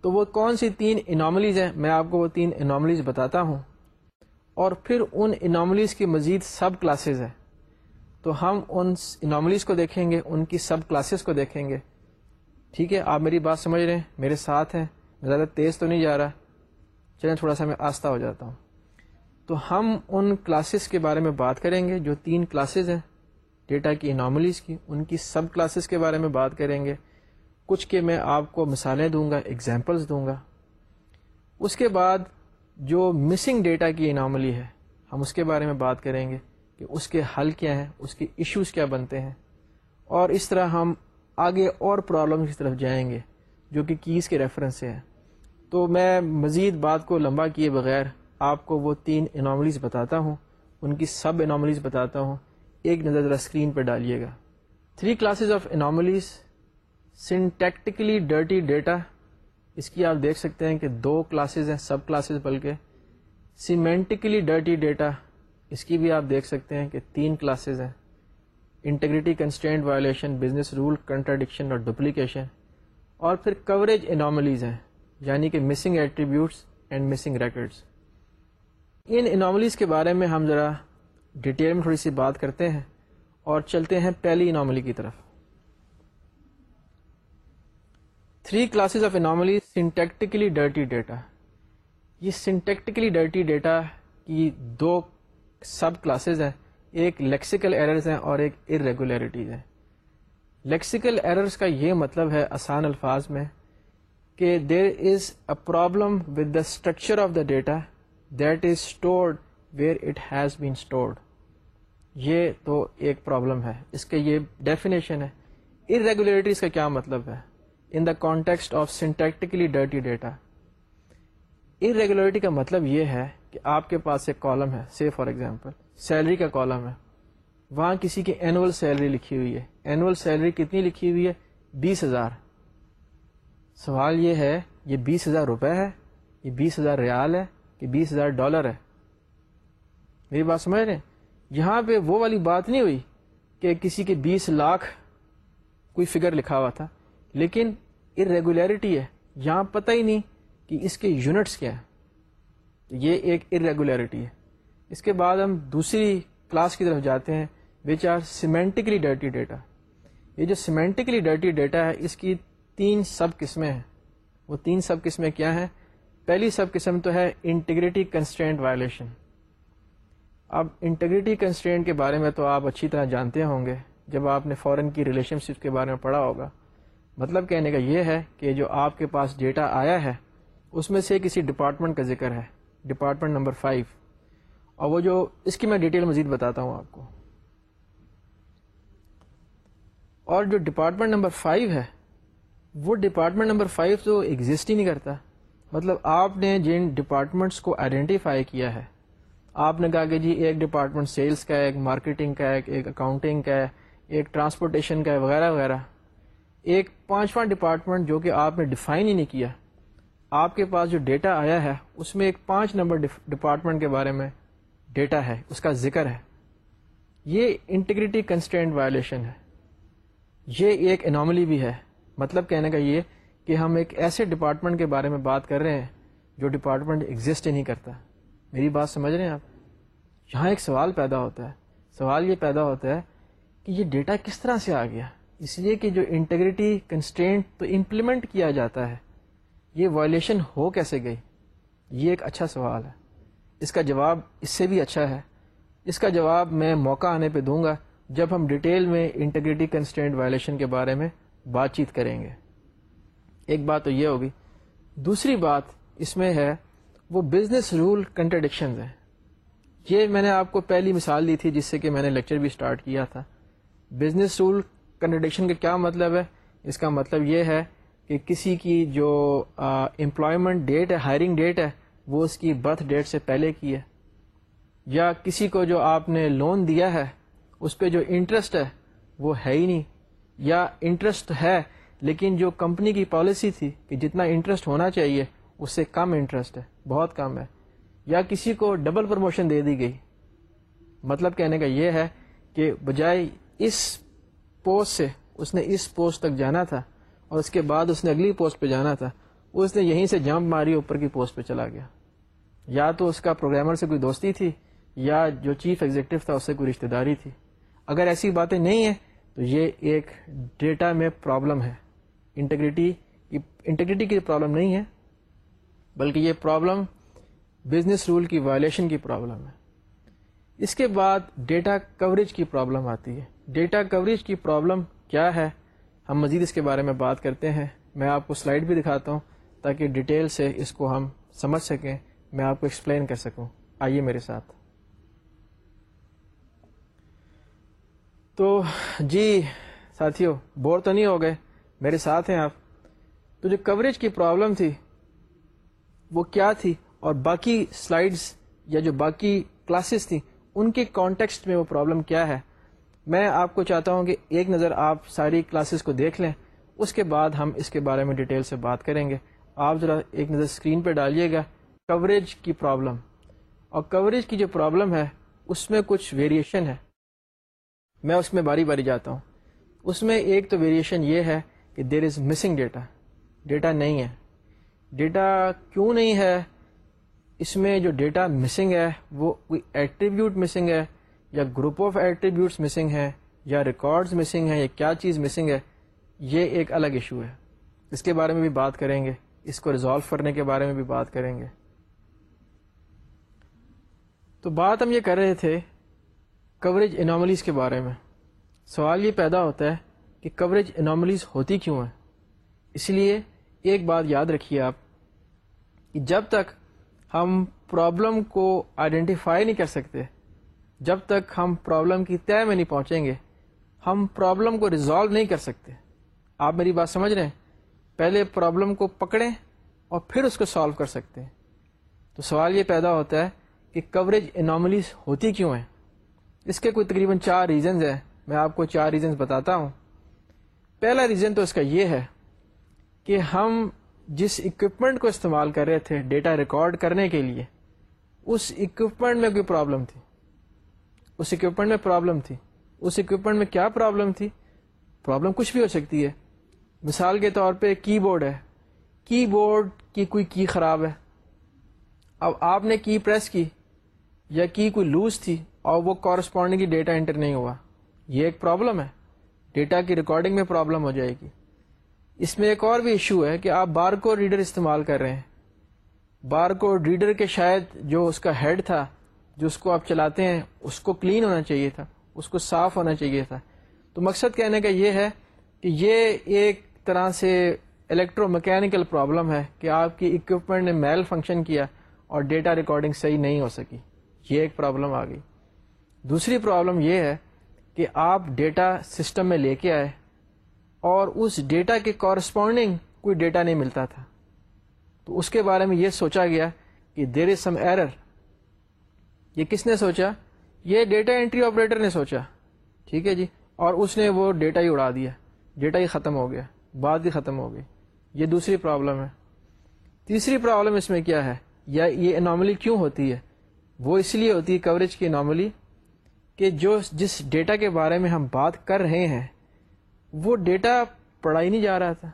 تو وہ کون سی تین اناملیز ہیں؟ میں آپ کو وہ تین اناملیز بتاتا ہوں۔ اور پھر ان اناملیز کی مزید سب کلاسز ہیں۔ تو ہم ان اناملیز کو دیکھیں گے، ان کی سب کلاسز کو دیکھیں گے۔ ٹھیک ہے؟ آپ میری بات سمجھ رہے ہیں؟ میرے ساتھ ہیں۔ زیادہ تیز تو نہیں جا رہا۔ چلیں تھوڑا سا میں آستہ ہو جاتا ہوں۔ تو ہم ان کلاسز کے بارے میں بات کریں گے جو تین کلاسز ہیں۔ ڈیٹا کی اناملیز کی، ان کی سب کلاسز کے بارے میں بات کریں گے۔ کچھ کے میں آپ کو مثالیں دوں گا اگزامپلس دوں گا۔ اس کے بعد جو مسنگ ڈیٹا کی اناملی ہے، ہم اس کے بارے میں بات کریں گے کہ اس کے حل کیا ہیں، اس کے ایشوز کیا بنتے ہیں۔ اور اس طرح ہم آگے اور پرابلم کی طرف جائیں گے، جو کہ کیز کے ریفرنس سے ہیں۔ تو میں مزید بات کو لمبا کیے بغیر آپ کو وہ تین اناملیز بتاتا ہوں۔ ان کی سب اناملیز بتاتا ہوں۔ ایک نظر ذرا اسکرین پہ ڈالیے گا۔ Three classes of anomalies syntactically dirty data اس کی آپ دیکھ سکتے ہیں کہ دو کلاسز ہیں سب کلاسز بلکہ سیمینٹیکلی ڈرٹی ڈیٹا اس کی بھی آپ دیکھ سکتے ہیں کہ تین کلاسز ہیں۔ Integrity constraint violation business rule contradiction اور ڈپلیکیشن اور پھر کوریج اناملیز ہیں یعنی کہ missing attributes and missing records in anomalies کے بارے میں ہم ذرا ڈیٹیل میں تھوڑی سی بات کرتے ہیں اور چلتے ہیں پہلی اناملی کی طرف۔ Three classes of anomaly syntactically dirty data یہ سنٹیکٹیکلی ڈرٹی ڈیٹا کی دو سب کلاسز ہیں. ایک لیکسیکل ایررز ہیں اور ایک ارریگولیرٹیز ہیں. لیکسیکل ایررز کا یہ مطلب ہے آسان الفاظ میں کہ there is a problem with the structure of the data that is stored where it has been stored یہ تو ایک پرابلم ہے. اس کا یہ ڈیفینیشن ہے. ارریگولیرٹیز کا کیا مطلب ہے؟ In the context of syntactically dirty data irregularity کا مطلب یہ ہے کہ آپ کے پاس ایک کالم ہے. سی فار ایگزامپل سیلری کا کالم ہے. وہاں کسی کی اینول سیلری لکھی ہوئی ہے. اینول سیلری کتنی لکھی ہوئی ہے؟ بیس ہزار. سوال یہ ہے، یہ بیس ہزار روپے ہے؟ یہ بیس ہزار ریال ہے؟ کہ بیس ہزار ڈالر ہے؟ میری بات سمجھ رہے ہیں؟ یہاں پہ وہ والی بات نہیں ہوئی کہ کسی کے بیس لاکھ کوئی فگر لکھا ہوا تھا، لیکن ارریگولیرٹی ہے۔ یہاں پتہ ہی نہیں کہ اس کے یونٹس کیا ہے یہ ایک ارریگولیرٹی ہے۔ اس کے بعد ہم دوسری کلاس کی طرف جاتے ہیں which are semantically dirty data یہ جو سیمینٹکلی ڈرٹی ڈیٹا ہے، اس کی تین سب قسمیں ہیں۔ وہ تین سب قسمیں کیا ہیں؟ پہلی سب قسم تو ہے انٹیگریٹی کنسٹینٹ وائلیشن اب انٹیگریٹی کنسٹینٹ کے بارے میں تو آپ اچھی طرح جانتے ہوں گے، جب آپ نے فورن کی ریلیشن شپ کے بارے میں پڑھا ہوگا۔ مطلب کہنے کا یہ ہے کہ جو آپ کے پاس ڈیٹا آیا ہے، اس میں سے کسی ڈپارٹمنٹ کا ذکر ہے، ڈپارٹمنٹ نمبر فائیو۔ اور وہ جو، اس کی میں ڈیٹیل مزید بتاتا ہوں آپ کو۔ اور جو ڈپارٹمنٹ نمبر فائیو ہے، وہ ڈپارٹمنٹ نمبر فائیو تو ایگزٹ ہی نہیں کرتا۔ مطلب آپ نے جن ڈپارٹمنٹس کو آئیڈینٹیفائی کیا ہے، آپ نے کہا کہ جی ایک ڈپارٹمنٹ سیلس کا ہے، ایک مارکیٹنگ کا ہے، ایک اکاؤنٹنگ کا ہے، ایک ٹرانسپورٹیشن کا ہے، وغیرہ وغیرہ۔ ایک پانچواں ڈپارٹمنٹ جو کہ آپ نے ڈیفائن ہی نہیں کیا، آپ کے پاس جو ڈیٹا آیا ہے، اس میں ایک پانچ نمبر ڈپارٹمنٹ کے بارے میں ڈیٹا ہے، اس کا ذکر ہے۔ یہ انٹیگریٹی کنسٹینٹ وائلیشن ہے۔ یہ ایک اناملی بھی ہے۔ مطلب کہنے کا یہ کہ ہم ایک ایسے ڈپارٹمنٹ کے بارے میں بات کر رہے ہیں جو ڈپارٹمنٹ ایگزسٹ ہی نہیں کرتا۔ میری بات سمجھ رہے ہیں آپ؟ یہاں ایک سوال پیدا ہوتا ہے۔ سوال یہ پیدا ہوتا ہے کہ یہ ڈیٹا کس طرح سے آ گیا؟ اس لیے کہ جو انٹیگریٹی کنسٹینٹ تو امپلیمنٹ کیا جاتا ہے، یہ وائلیشن ہو کیسے گئی؟ یہ ایک اچھا سوال ہے۔ اس کا جواب اس سے بھی اچھا ہے۔ اس کا جواب میں موقع آنے پہ دوں گا جب ہم ڈیٹیل میں انٹیگریٹی کنسٹینٹ وائلیشن کے بارے میں بات چیت کریں گے۔ ایک بات تو یہ ہوگی۔ دوسری بات اس میں ہے، وہ بزنس رول کنٹرڈکشنز ہیں۔ یہ میں نے آپ کو پہلی مثال دی تھی جس سے کہ میں نے لیکچر بھی اسٹارٹ کیا تھا۔ بزنس رول کنٹرڈکشن کا کیا مطلب ہے؟ اس کا مطلب یہ ہے کہ کسی کی جو امپلائمنٹ ڈیٹ ہے ہائرنگ ڈیٹ ہے، وہ اس کی برتھ ڈیٹ سے پہلے کی ہے۔ یا کسی کو جو آپ نے لون دیا ہے، اس پہ جو انٹرسٹ ہے، وہ ہے ہی نہیں۔ یا انٹرسٹ ہے، لیکن جو کمپنی کی پالیسی تھی کہ جتنا انٹرسٹ ہونا چاہیے، اس سے کم انٹرسٹ ہے، بہت کم ہے۔ یا کسی کو ڈبل پروموشن دے دی گئی۔ مطلب کہنے کا یہ ہے کہ بجائے اس پوسٹ سے اس نے اس پوسٹ تک جانا تھا اور اس کے بعد اس نے اگلی پوسٹ پہ جانا تھا اس نے یہیں سے جمپ ماری اوپر کی پوسٹ پہ چلا گیا۔ یا تو اس کا پروگرامر سے کوئی دوستی تھی، یا جو چیف ایگزیکٹو تھا اس سے کوئی رشتہ داری تھی۔ اگر ایسی باتیں نہیں ہیں، تو یہ ایک ڈیٹا میں پرابلم ہے۔ انٹیگریٹی انٹیگریٹی کی پرابلم نہیں ہے، بلکہ یہ پرابلم بزنس رول کی وائلیشن کی پرابلم ہے۔ اس کے بعد ڈیٹا کوریج کی پرابلم آتی ہے۔ ڈیٹا کوریج کی پرابلم کیا ہے؟ ہم مزید اس کے بارے میں بات کرتے ہیں۔ میں آپ کو سلائڈ بھی دکھاتا ہوں تاکہ ڈیٹیل سے اس کو ہم سمجھ سکیں۔ میں آپ کو ایکسپلین کر سکوں۔ آئیے میرے ساتھ۔ تو جی ساتھیوں بور تو نہیں ہو گئے؟ میرے ساتھ ہیں آپ۔ تو جو کوریج کی پرابلم تھی، وہ کیا تھی؟ اور باقی سلائڈس یا جو باقی کلاسز تھیں ان کے کانٹیکسٹ میں وہ پرابلم کیا ہے؟ میں آپ کو چاہتا ہوں کہ ایک نظر آپ ساری کلاسز کو دیکھ لیں۔ اس کے بعد ہم اس کے بارے میں ڈیٹیل سے بات کریں گے۔ آپ ذرا ایک نظر اسکرین پہ ڈالیے گا۔ کوریج کی پرابلم اور کوریج کی جو پرابلم ہے، اس میں کچھ ویریشن ہے۔ میں اس میں باری باری جاتا ہوں۔ اس میں ایک تو ویریشن یہ ہے کہ there is missing data data نہیں ہے۔ ڈیٹا کیوں نہیں ہے؟ اس میں جو ڈیٹا مسنگ ہے وہ کوئی ایٹریبیوٹ مسنگ ہے یا گروپ آف ایٹریبیوٹس مسنگ ہے یا ریکارڈز مسنگ ہے یا کیا چیز مسنگ ہے، یہ ایک الگ ایشو ہے۔ اس کے بارے میں بھی بات کریں گے۔ اس کو ریزالو کرنے کے بارے میں بھی بات کریں گے۔ تو بات ہم یہ کر رہے تھے کوریج اناملیز کے بارے میں۔ سوال یہ پیدا ہوتا ہے کہ کوریج اناملیز ہوتی کیوں ہیں؟ اس لیے ایک بات یاد رکھیے آپ کہ جب تک ہم پرابلم کو آئیڈینٹیفائی نہیں کر سکتے۔ جب تک ہم پرابلم کی طے میں نہیں پہنچیں گے، ہم پرابلم کو ریزالو نہیں کر سکتے۔ آپ میری بات سمجھ رہے ہیں؟ پہلے پرابلم کو پکڑیں اور پھر اس کو سالو کر سکتے ہیں۔ تو سوال یہ پیدا ہوتا ہے کہ کوریج اناملیز ہوتی کیوں ہیں؟ اس کے کوئی تقریباً چار ریزنز ہیں۔ میں آپ کو چار ریزنز بتاتا ہوں۔ پہلا ریزن تو اس کا یہ ہے کہ ہم جس اکوپمنٹ کو استعمال کر رہے تھے ڈیٹا ریکارڈ کرنے کے لیے، اس اکوپمنٹ میں کوئی پرابلم تھی۔ اس اکوپمنٹ میں پرابلم تھی۔ اس اکوپمنٹ میں کیا پرابلم تھی؟ پرابلم کچھ بھی ہو سکتی ہے۔ مثال کے طور پہ کی بورڈ ہے۔ کی بورڈ کی کوئی کی خراب ہے۔ اب آپ نے کی پریس کی یا کی کوئی لوز تھی اور وہ کورسپونڈنگ ڈیٹا انٹر نہیں ہوا۔ یہ ایک پرابلم ہے۔ ڈیٹا کی ریکارڈنگ میں پرابلم ہو جائے گی۔ اس میں ایک اور بھی ایشو ہے کہ آپ بار کوڈ ریڈر استعمال کر رہے ہیں۔ بار کوڈ ریڈر کے شاید جو اس کا ہیڈ تھا، جو اس کو آپ چلاتے ہیں، اس کو کلین ہونا چاہیے تھا، اس کو صاف ہونا چاہیے تھا۔ تو مقصد کہنے کا یہ ہے کہ یہ ایک طرح سے الیکٹرو میکینیکل پرابلم ہے کہ آپ کی اکوپمنٹ نے میل فنکشن کیا اور ڈیٹا ریکارڈنگ صحیح نہیں ہو سکی۔ یہ ایک پرابلم آ گئی۔ دوسری پرابلم یہ ہے کہ آپ ڈیٹا سسٹم میں لے کے آئے۔ اور اس ڈیٹا کے کورسپونڈنگ کوئی ڈیٹا نہیں ملتا تھا۔ تو اس کے بارے میں یہ سوچا گیا کہ دیر از سم ایرر یہ کس نے سوچا؟ یہ ڈیٹا انٹری آپریٹر نے سوچا۔ ٹھیک ہے جی۔ اور اس نے وہ ڈیٹا ہی اڑا دیا۔ ڈیٹا ہی ختم ہو گیا۔ بات ہی ختم ہو گئی۔ یہ دوسری پرابلم ہے۔ تیسری پرابلم اس میں کیا ہے؟ یا یہ اناملی کیوں ہوتی ہے؟ وہ اس لیے ہوتی ہے کوریج کی اناملی کہ جو جس ڈیٹا کے بارے میں ہم بات کر رہے ہیں وہ ڈیٹا پڑھا ہی نہیں جا رہا تھا۔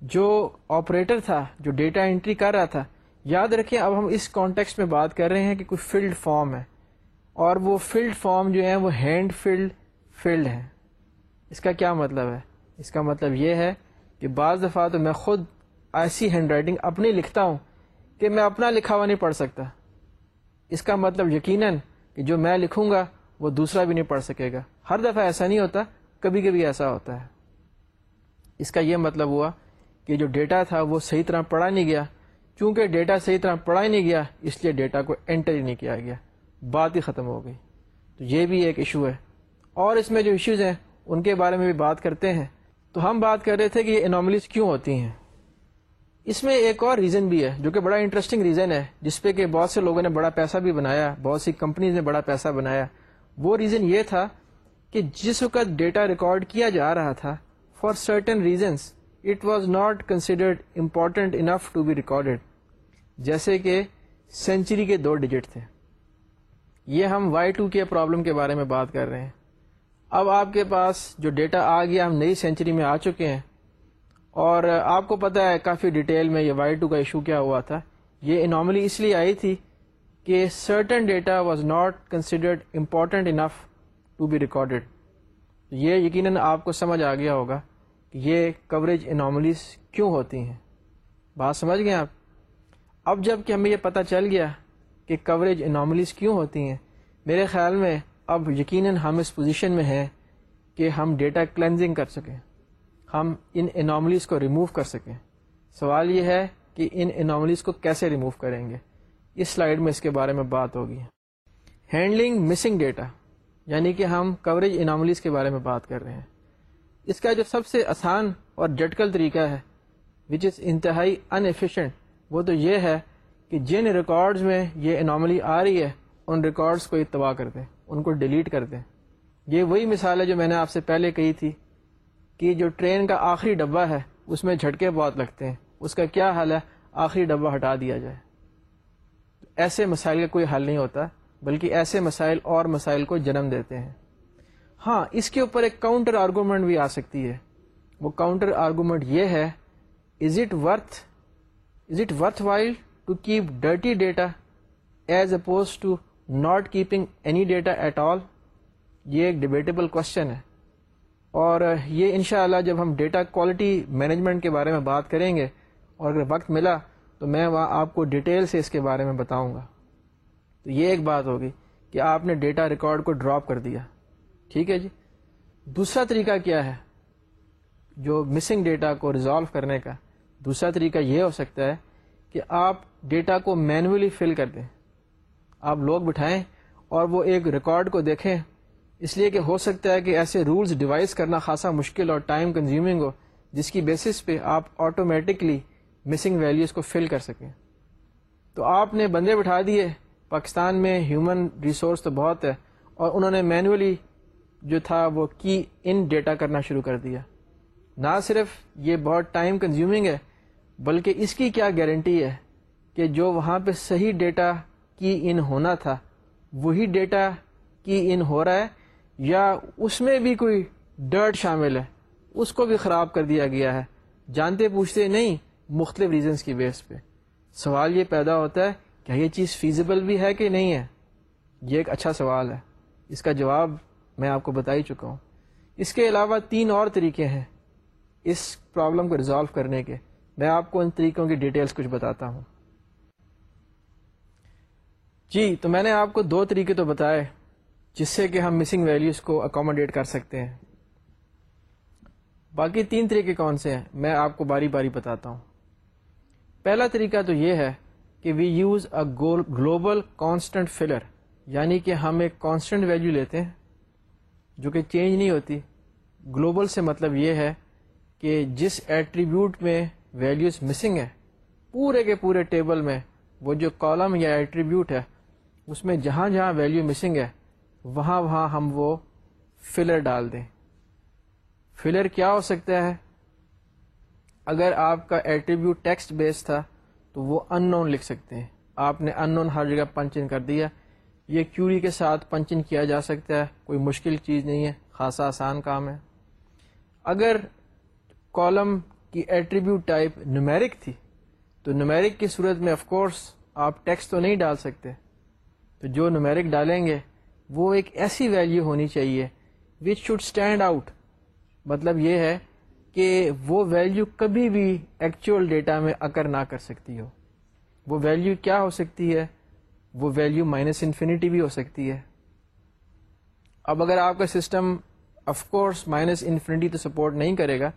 جو آپریٹر تھا، جو ڈیٹا انٹری کر رہا تھا، یاد رکھیں، اب ہم اس کانٹیکس میں بات کر رہے ہیں کہ کوئی فیلڈ فارم ہے۔ اور وہ فیلڈ فارم جو ہے، وہ ہینڈ فیلڈ فیلڈ ہے۔ اس کا کیا مطلب ہے؟ اس کا مطلب یہ ہے کہ بعض دفعہ تو میں خود ایسی ہینڈ رائٹنگ اپنی لکھتا ہوں کہ میں اپنا لکھا ہوا نہیں پڑھ سکتا۔ اس کا مطلب یقیناً کہ جو میں لکھوں گا، وہ دوسرا بھی نہیں پڑھ سکے گا۔ ہر دفعہ ایسا نہیں ہوتا۔ کبھی کبھی ایسا ہوتا ہے۔ اس کا یہ مطلب ہوا کہ جو ڈیٹا تھا وہ صحیح طرح پڑھا نہیں گیا۔ چونکہ ڈیٹا صحیح طرح پڑھا ہی نہیں گیا، اس لیے ڈیٹا کو انٹر ہی نہیں کیا گیا۔ بات ہی ختم ہو گئی۔ تو یہ بھی ایک ایشو ہے۔ اور اس میں جو ایشوز ہیں، ان کے بارے میں بھی بات کرتے ہیں۔ تو ہم بات کر رہے تھے کہ یہ انوملیز کیوں ہوتی ہیں۔ اس میں ایک اور ریزن بھی ہے، جو کہ بڑا انٹرسٹنگ ریزن ہے، جس پہ کہ بہت سے لوگوں نے بڑا پیسہ بھی بنایا، بہت سی کمپنیز نے بڑا پیسہ بنایا۔ وہ ریزن یہ تھا کہ جس وقت ڈیٹا ریکارڈ کیا جا رہا تھا for certain reasons it was not considered important enough to be recorded جیسے کہ سینچری کے دو ڈیجٹ تھے. یہ ہم وائی ٹو کے پرابلم کے بارے میں بات کر رہے ہیں. اب آپ کے پاس جو ڈیٹا آ گیا، ہم نئی سینچری میں آ چکے ہیں. اور آپ کو پتہ ہے کافی ڈیٹیل میں یہ وائی ٹو کا ایشو کیا ہوا تھا. یہ اناملی اس لیے آئی تھی کہ certain data was not considered important enough to be recorded یہ یقیناً آپ کو سمجھ آ گیا ہوگا کہ یہ کوریج اناملیز کیوں ہوتی ہیں۔ بات سمجھ گئے آپ؟ اب جبکہ ہمیں یہ پتہ چل گیا کہ کوریج اناملیز کیوں ہوتی ہیں، میرے خیال میں اب یقیناً ہم اس پوزیشن میں ہیں کہ ہم ڈیٹا کلینزنگ کر سکیں، ہم ان اناملیز کو ریموو کر سکیں۔ سوال یہ ہے کہ ان اناملیز کو کیسے ریموو کریں گے؟ اس سلائیڈ میں اس کے بارے میں بات ہوگی۔ ہینڈلنگ مسنگ ڈیٹا یعنی کہ ہم کوریج اناملیز کے بارے میں بات کر رہے ہیں۔ اس کا جو سب سے آسان اور جٹکل طریقہ ہے وچ از انتہائی ان ایفیشینٹ وہ تو یہ ہے کہ جن ریکارڈز میں یہ اناملی آ رہی ہے، ان ریکارڈز کو اتباع کر دیں، ان کو ڈیلیٹ کر دیں۔ یہ وہی مثال ہے جو میں نے آپ سے پہلے کہی تھی کہ جو ٹرین کا آخری ڈبہ ہے، اس میں جھٹکے بہت لگتے ہیں۔ اس کا کیا حل ہے؟ آخری ڈبہ ہٹا دیا جائے۔ ایسے مسائل کا کوئی حل نہیں ہوتا۔ بلکہ ایسے مسائل اور مسائل کو جنم دیتے ہیں۔ ہاں اس کے اوپر ایک کاؤنٹر آرگومنٹ بھی آ سکتی ہے۔ وہ کاؤنٹر آرگومنٹ یہ ہے is it worth is it worth while to keep dirty data as opposed to not keeping any data at all یہ ایک ڈبیٹیبل کوشچن ہے۔ اور یہ انشاءاللہ جب ہم ڈیٹا کوالٹی مینجمنٹ کے بارے میں بات کریں گے اور اگر وقت ملا تو میں وہاں آپ کو ڈیٹیل سے اس کے بارے میں بتاؤں گا۔ تو یہ ایک بات ہوگی کہ آپ نے ڈیٹا ریکارڈ کو ڈراپ کر دیا۔ ٹھیک ہے جی؟ دوسرا طریقہ کیا ہے؟ جو مسنگ ڈیٹا کو ریزالو کرنے کا۔ دوسرا طریقہ یہ ہو سکتا ہے کہ آپ ڈیٹا کو مینولی فل کر دیں۔ آپ لوگ بٹھائیں اور وہ ایک ریکارڈ کو دیکھیں۔ اس لیے کہ ہو سکتا ہے کہ ایسے رولز ڈیوائز کرنا خاصا مشکل اور ٹائم کنزیومنگ ہو، جس کی بیسس پہ آپ آٹومیٹکلی مسنگ ویلیوز کو فل کر سکیں۔ تو آپ نے بندے بٹھا دیے۔ پاکستان میں ہیومن ریسورس تو بہت ہے اور انہوں نے مینولی جو تھا وہ کی ان ڈیٹا کرنا شروع کر دیا۔ نہ صرف یہ بہت ٹائم کنزیومنگ ہے، بلکہ اس کی کیا گارنٹی ہے کہ جو وہاں پہ صحیح ڈیٹا کی ان ہونا تھا، وہی ڈیٹا کی ان ہو رہا ہے، یا اس میں بھی کوئی ڈرٹ شامل ہے، اس کو بھی خراب کر دیا گیا ہے۔ جانتے پوچھتے نہیں، مختلف ریزنس کی بیس پہ۔ سوال یہ پیدا ہوتا ہے کیا یہ چیز فیزیبل بھی ہے کہ نہیں ہے؟ یہ ایک اچھا سوال ہے۔ اس کا جواب میں آپ کو بتا ہی چکا ہوں۔ اس کے علاوہ تین اور طریقے ہیں اس پرابلم کو ریزالو کرنے کے۔ میں آپ کو ان طریقوں کی ڈیٹیلز کچھ بتاتا ہوں۔ جی تو میں نے آپ کو دو طریقے تو بتائے جس سے کہ ہم مسنگ ویلیوز کو اکوموڈیٹ کر سکتے ہیں۔ باقی تین طریقے کون سے ہیں؟ میں آپ کو باری باری بتاتا ہوں۔ پہلا طریقہ تو یہ ہے کہ we use a global constant filler یعنی کہ ہم ایک کانسٹنٹ ویلیو لیتے ہیں، جو کہ چینج نہیں ہوتی۔ گلوبل سے مطلب یہ ہے کہ جس ایٹریبیوٹ میں ویلیوز مسنگ ہے پورے کے پورے ٹیبل میں وہ جو کالم یا ایٹریبیوٹ ہے، اس میں جہاں جہاں ویلیو مسنگ ہے، وہاں وہاں ہم وہ فلر ڈال دیں۔ فلر کیا ہو سکتا ہے؟ اگر آپ کا ایٹریبیوٹ ٹیکسٹ بیس تھا تو وہ ان نون لکھ سکتے ہیں۔ آپ نے ان نون ہر جگہ پنچ ان کر دیا۔ یہ کیوری کے ساتھ پنچ ان کیا جا سکتا ہے، کوئی مشکل چیز نہیں ہے، خاصا آسان کام ہے۔ اگر کالم کی ایٹریبیوٹ ٹائپ نومیرک تھی، تو نومیرک کی صورت میں آف کورس آپ ٹیکسٹ تو نہیں ڈال سکتے۔ تو جو نومیرک ڈالیں گے، وہ ایک ایسی ویلیو ہونی چاہیے وچ شوڈ اسٹینڈ آؤٹ مطلب یہ ہے کہ وہ ویلیو کبھی بھی ایکچوئل ڈیٹا میں اکر نہ کر سکتی ہو۔ وہ ویلیو کیا ہو سکتی ہے؟ وہ ویلیو مائنس انفینٹی بھی ہو سکتی ہے۔ اب اگر آپ کا system of course minus infinity تو سپورٹ نہیں کرے گا،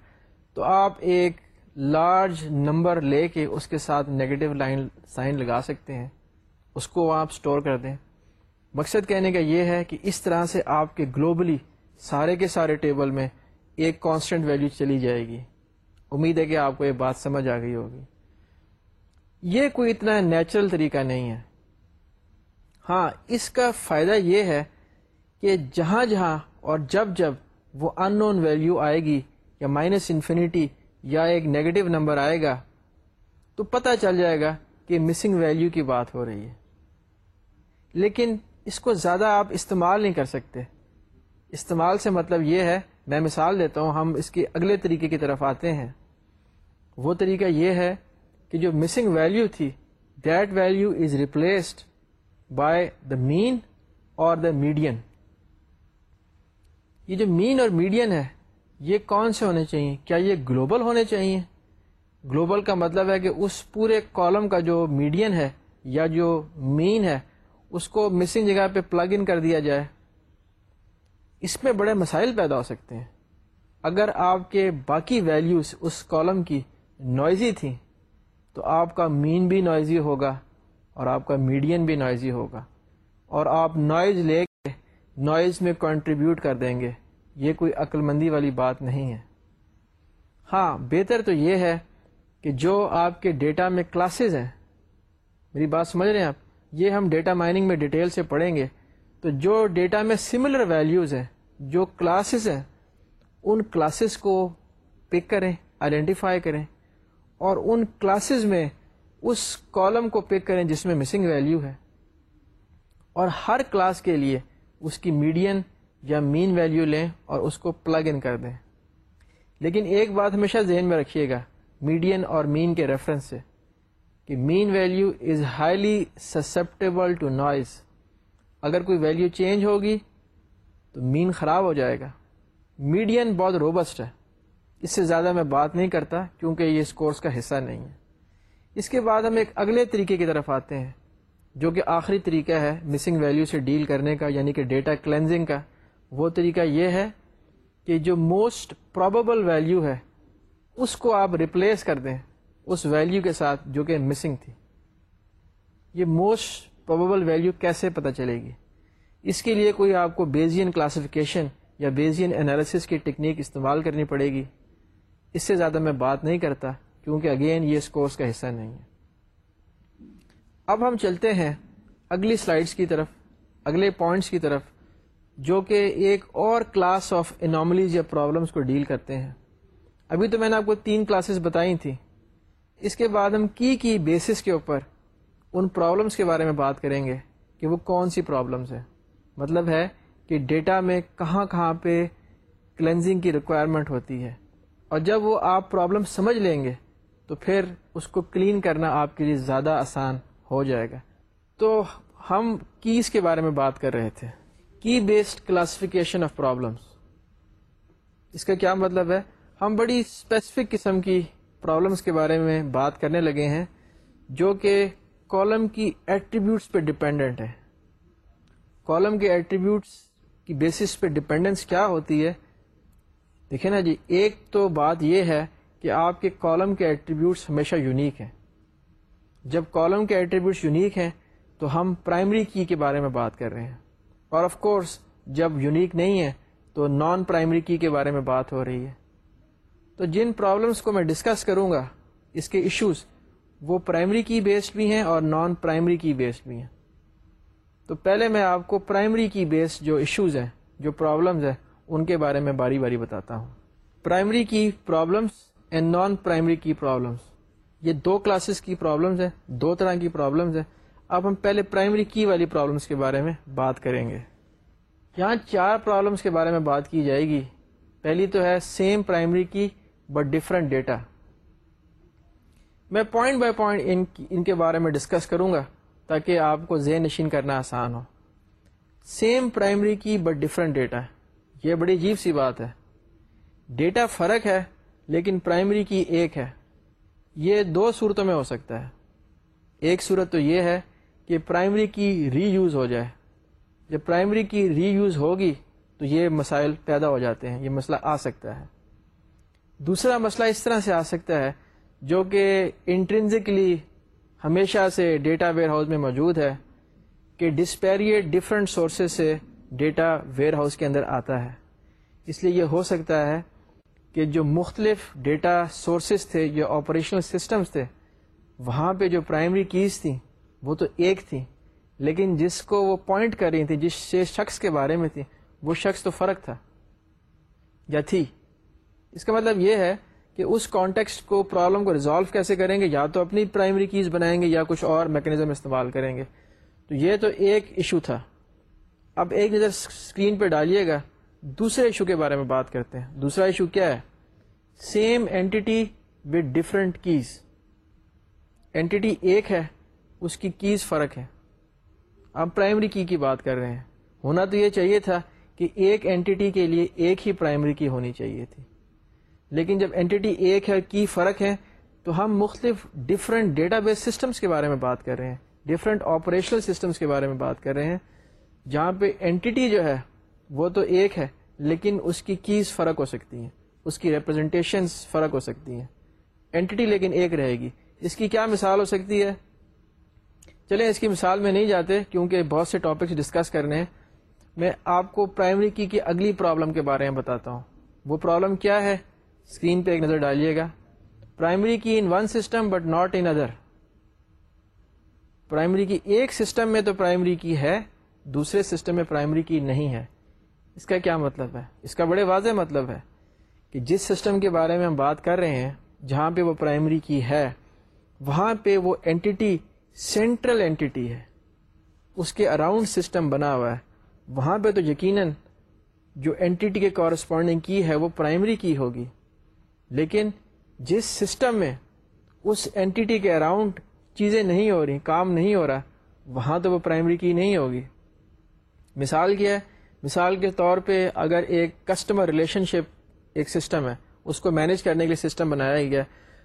تو آپ ایک لارج نمبر لے کے اس کے ساتھ نیگیٹو لائن سائن لگا سکتے ہیں۔ اس کو آپ اسٹور کر دیں۔ مقصد کہنے کا یہ ہے کہ اس طرح سے آپ کے گلوبلی سارے کے سارے ٹیبل میں ایک کانسٹنٹ ویلیو چلی جائے گی۔ امید ہے کہ آپ کو یہ بات سمجھ آ گئی ہوگی۔ یہ کوئی اتنا نیچرل طریقہ نہیں ہے۔ ہاں اس کا فائدہ یہ ہے کہ جہاں جہاں اور جب جب وہ ان نون ویلیو آئے گی یا مائنس انفینٹی یا ایک نیگیٹو نمبر آئے گا، تو پتہ چل جائے گا کہ مسنگ ویلیو کی بات ہو رہی ہے۔ لیکن اس کو زیادہ آپ استعمال نہیں کر سکتے۔ استعمال سے مطلب یہ ہے میں مثال دیتا ہوں، ہم اس کے اگلے طریقے کی طرف آتے ہیں۔ وہ طریقہ یہ ہے کہ جو مسنگ ویلیو تھی that value is replaced by the mean اور دا میڈین یہ جو مین اور میڈین ہے، یہ کون سے ہونے چاہیے کیا یہ گلوبل ہونے چاہیے گلوبل کا مطلب ہے کہ اس پورے کالم کا جو میڈین ہے یا جو مین ہے، اس کو مسنگ جگہ پہ پلگ ان کر دیا جائے۔ اس میں بڑے مسائل پیدا ہو سکتے ہیں۔ اگر آپ کے باقی ویلیوز اس کالم کی نوائزی تھیں، تو آپ کا مین بھی نوائزی ہوگا اور آپ کا میڈین بھی نوائزی ہوگا۔ اور آپ نوائز لے کے نوائز میں کنٹریبیوٹ کر دیں گے۔ یہ کوئی عقل مندی والی بات نہیں ہے۔ ہاں بہتر تو یہ ہے کہ جو آپ کے ڈیٹا میں کلاسز ہیں، میری بات سمجھ رہے ہیں آپ؟ یہ ہم ڈیٹا مائننگ میں ڈیٹیل سے پڑھیں گے۔ تو جو ڈیٹا میں سملر ویلیوز ہیں، جو کلاسز ہیں، ان کلاسز کو پک کریں آئیڈینٹیفائی کریں اور ان کلاسز میں اس کالم کو پک کریں جس میں مسنگ ویلیو ہے۔ اور ہر کلاس کے لیے اس کی میڈین یا مین ویلیو لیں اور اس کو پلگ ان کر دیں۔ لیکن ایک بات ہمیشہ ذہن میں رکھیے گا میڈین اور مین کے ریفرنس سے، کہ mean value is highly susceptible to noise اگر کوئی ویلیو چینج ہوگی تو مین خراب ہو جائے گا۔ میڈین بہت روبسٹ ہے۔ اس سے زیادہ میں بات نہیں کرتا کیونکہ یہ اس کورس کا حصہ نہیں ہے۔ اس کے بعد ہم ایک اگلے طریقے کی طرف آتے ہیں، جو کہ آخری طریقہ ہے مسنگ ویلیو سے ڈیل کرنے کا یعنی کہ ڈیٹا کلینزنگ کا۔ وہ طریقہ یہ ہے کہ جو موسٹ پرابیبل ویلیو ہے، اس کو آپ ریپلیس کر دیں، اس ویلیو کے ساتھ جو کہ مسنگ تھی۔ یہ موسٹ پروبیبل ویلیو کیسے پتہ چلے گی؟ اس کے لیے کوئی آپ کو بیزین کلاسیفیکیشن یا بیزین انالیسس کی ٹیکنیک استعمال کرنی پڑے گی۔ اس سے زیادہ میں بات نہیں کرتا کیونکہ اگین یہ اس کورس کا حصہ نہیں ہے۔ اب ہم چلتے ہیں اگلی سلائڈس کی طرف، اگلے پوائنٹس کی طرف، جو کہ ایک اور کلاس آف اناملیز یا پرابلمس کو ڈیل کرتے ہیں۔ ابھی تو میں نے آپ کو تین کلاسز بتائی تھیں۔ اس کے بعد ہم کی کی بیسس کے اوپر ان پرابلمس کے بارے میں بات کریں گے کہ وہ کون سی پرابلمس ہیں۔ مطلب ہے کہ ڈیٹا میں کہاں کہاں پہ کلینزنگ کی ریکوائرمنٹ ہوتی ہے۔ اور جب وہ آپ پرابلم سمجھ لیں گے تو پھر اس کو کلین کرنا آپ کے لیے زیادہ آسان ہو جائے گا۔ تو ہم کیز کے بارے میں بات کر رہے تھے۔ Key based classification of problems اس کا کیا مطلب ہے؟ ہم بڑی اسپیسیفک قسم کی پرابلمس کے بارے میں بات کرنے لگے ہیں جو کہ کالم کی ایٹریبیوٹس پہ ڈپینڈنٹ ہے۔ کالم کے ایٹریبیوٹس کی بیسس پہ ڈپینڈنس کیا ہوتی ہے؟ دیکھیں نا جی ایک تو بات یہ ہے کہ آپ کے کالم کے ایٹریبیوٹس ہمیشہ یونیک ہیں۔ جب کالم کے ایٹریبیوٹس یونیک ہیں، تو ہم پرائمری کی کے بارے میں بات کر رہے ہیں۔ اور آف کورس جب یونیک نہیں ہے، تو نان پرائمری کی کے بارے میں بات ہو رہی ہے۔ تو جن پرابلمس کو میں ڈسکس کروں گا، اس کے ایشوز وہ پرائمری کی بیسڈ بھی ہیں اور نان پرائمری کی بیسڈ بھی ہیں۔ تو پہلے میں آپ کو پرائمری کی بیسڈ جو ایشوز ہیں، جو پرابلمز ہیں، ان کے بارے میں باری باری بتاتا ہوں۔ Primary key problems and non primary key problems یہ دو کلاسز کی پرابلمس ہیں، دو طرح کی پرابلمس ہیں۔ اب ہم پہلے پرائمری کی والی پرابلمس کے بارے میں بات کریں گے۔ یہاں چار پرابلمس کے بارے میں بات کی جائے گی۔ پہلی تو ہے same primary key but different data میں پوائنٹ بائی پوائنٹ ان کے بارے میں ڈسکس کروں گا تاکہ آپ کو ذہن نشین کرنا آسان ہو۔ Same primary key but different data یہ بڑی عجیب سی بات ہے۔ ڈیٹا فرق ہے لیکن پرائمری کی ایک ہے۔ یہ دو صورتوں میں ہو سکتا ہے۔ ایک صورت تو یہ ہے کہ پرائمری کی ری یوز ہو جائے۔ جب پرائمری کی ری یوز ہوگی تو یہ مسائل پیدا ہو جاتے ہیں۔ یہ مسئلہ آ سکتا ہے۔ دوسرا مسئلہ اس طرح سے آ سکتا ہے جو کہ انٹرنزکلی ہمیشہ سے ڈیٹا ویئر ہاؤس میں موجود ہے، کہ ڈسپیریٹ ڈفرینٹ سورسز سے ڈیٹا ویئر ہاؤس کے اندر آتا ہے۔ اس لیے یہ ہو سکتا ہے کہ جو مختلف ڈیٹا سورسز تھے، جو آپریشنل سسٹمز تھے، وہاں پہ جو پرائمری کیز تھیں، وہ تو ایک تھی لیکن جس کو وہ پوائنٹ کر رہی تھی جس شخص کے بارے میں تھی وہ شخص تو فرق تھا۔ یا تھی۔ اس کا مطلب یہ ہے کہ اس کانٹیکسٹ کو پرابلم کو ریزالو کیسے کریں گے؟ یا تو اپنی پرائمری کیز بنائیں گے یا کچھ اور میکنزم استعمال کریں گے۔ تو یہ تو ایک ایشو تھا۔ اب ایک نظر اسکرین پہ ڈالیے گا۔ دوسرے ایشو کے بارے میں بات کرتے ہیں۔ دوسرا ایشو کیا ہے؟ Same entity with different keys entity ایک ہے، اس کی کیز فرق ہے اب پرائمری کی کی بات کر رہے ہیں۔ ہونا تو یہ چاہیے تھا کہ ایک اینٹی کے لیے ایک ہی پرائمری کی ہونی چاہیے تھی۔ لیکن جب اینٹی ایک ہے کی فرق ہے، تو ہم مختلف ڈفرینٹ ڈیٹا بیس سسٹمس کے بارے میں بات کر رہے ہیں ڈفرینٹ آپریشنل سسٹمس کے بارے میں بات کر رہے ہیں، جہاں پہ اینٹی جو ہے، وہ تو ایک ہے، لیکن اس کی کیز فرق ہو سکتی ہیں، اس کی ریپرزنٹیشن فرق ہو سکتی ہیں اینٹی لیکن ایک رہے گی، اس کی کیا مثال ہو سکتی ہے، چلیں اس کی مثال میں نہیں جاتے، کیونکہ بہت سے ٹاپکس ڈسکس کرنے ہیں، میں آپ کو پرائمری کی کی اگلی پرابلم کے بارے میں بتاتا ہوں، وہ پرابلم کیا ہے اسکرین پہ ایک نظر ڈالیے گا۔ Primary key in one system but not in other. Primary key ایک سسٹم میں تو پرائمری کی ہے، دوسرے سسٹم میں پرائمری کی نہیں ہے۔ اس کا کیا مطلب ہے؟ اس کا بڑے واضح مطلب ہے کہ جس سسٹم کے بارے میں ہم بات کر رہے ہیں، جہاں پہ وہ پرائمری کی ہے، وہاں پہ وہ اینٹی سینٹرل اینٹی ہے۔ اس کے اراؤنڈ سسٹم بنا ہوا ہے۔ وہاں پہ تو یقیناً جو اینٹی کے کورسپونڈنگ کی ہے، وہ پرائمری کی ہوگی۔ لیکن جس سسٹم میں اس اینٹی کے اراؤنڈ چیزیں نہیں ہو رہی، کام نہیں ہو رہا، وہاں تو وہ پرائمری کی نہیں ہوگی۔ مثال کیا ہے، مثال کے طور پہ اگر ایک کسٹمر ریلیشن شپ ایک سسٹم ہے، اس کو مینیج کرنے کے لیے سسٹم بنایا گیا،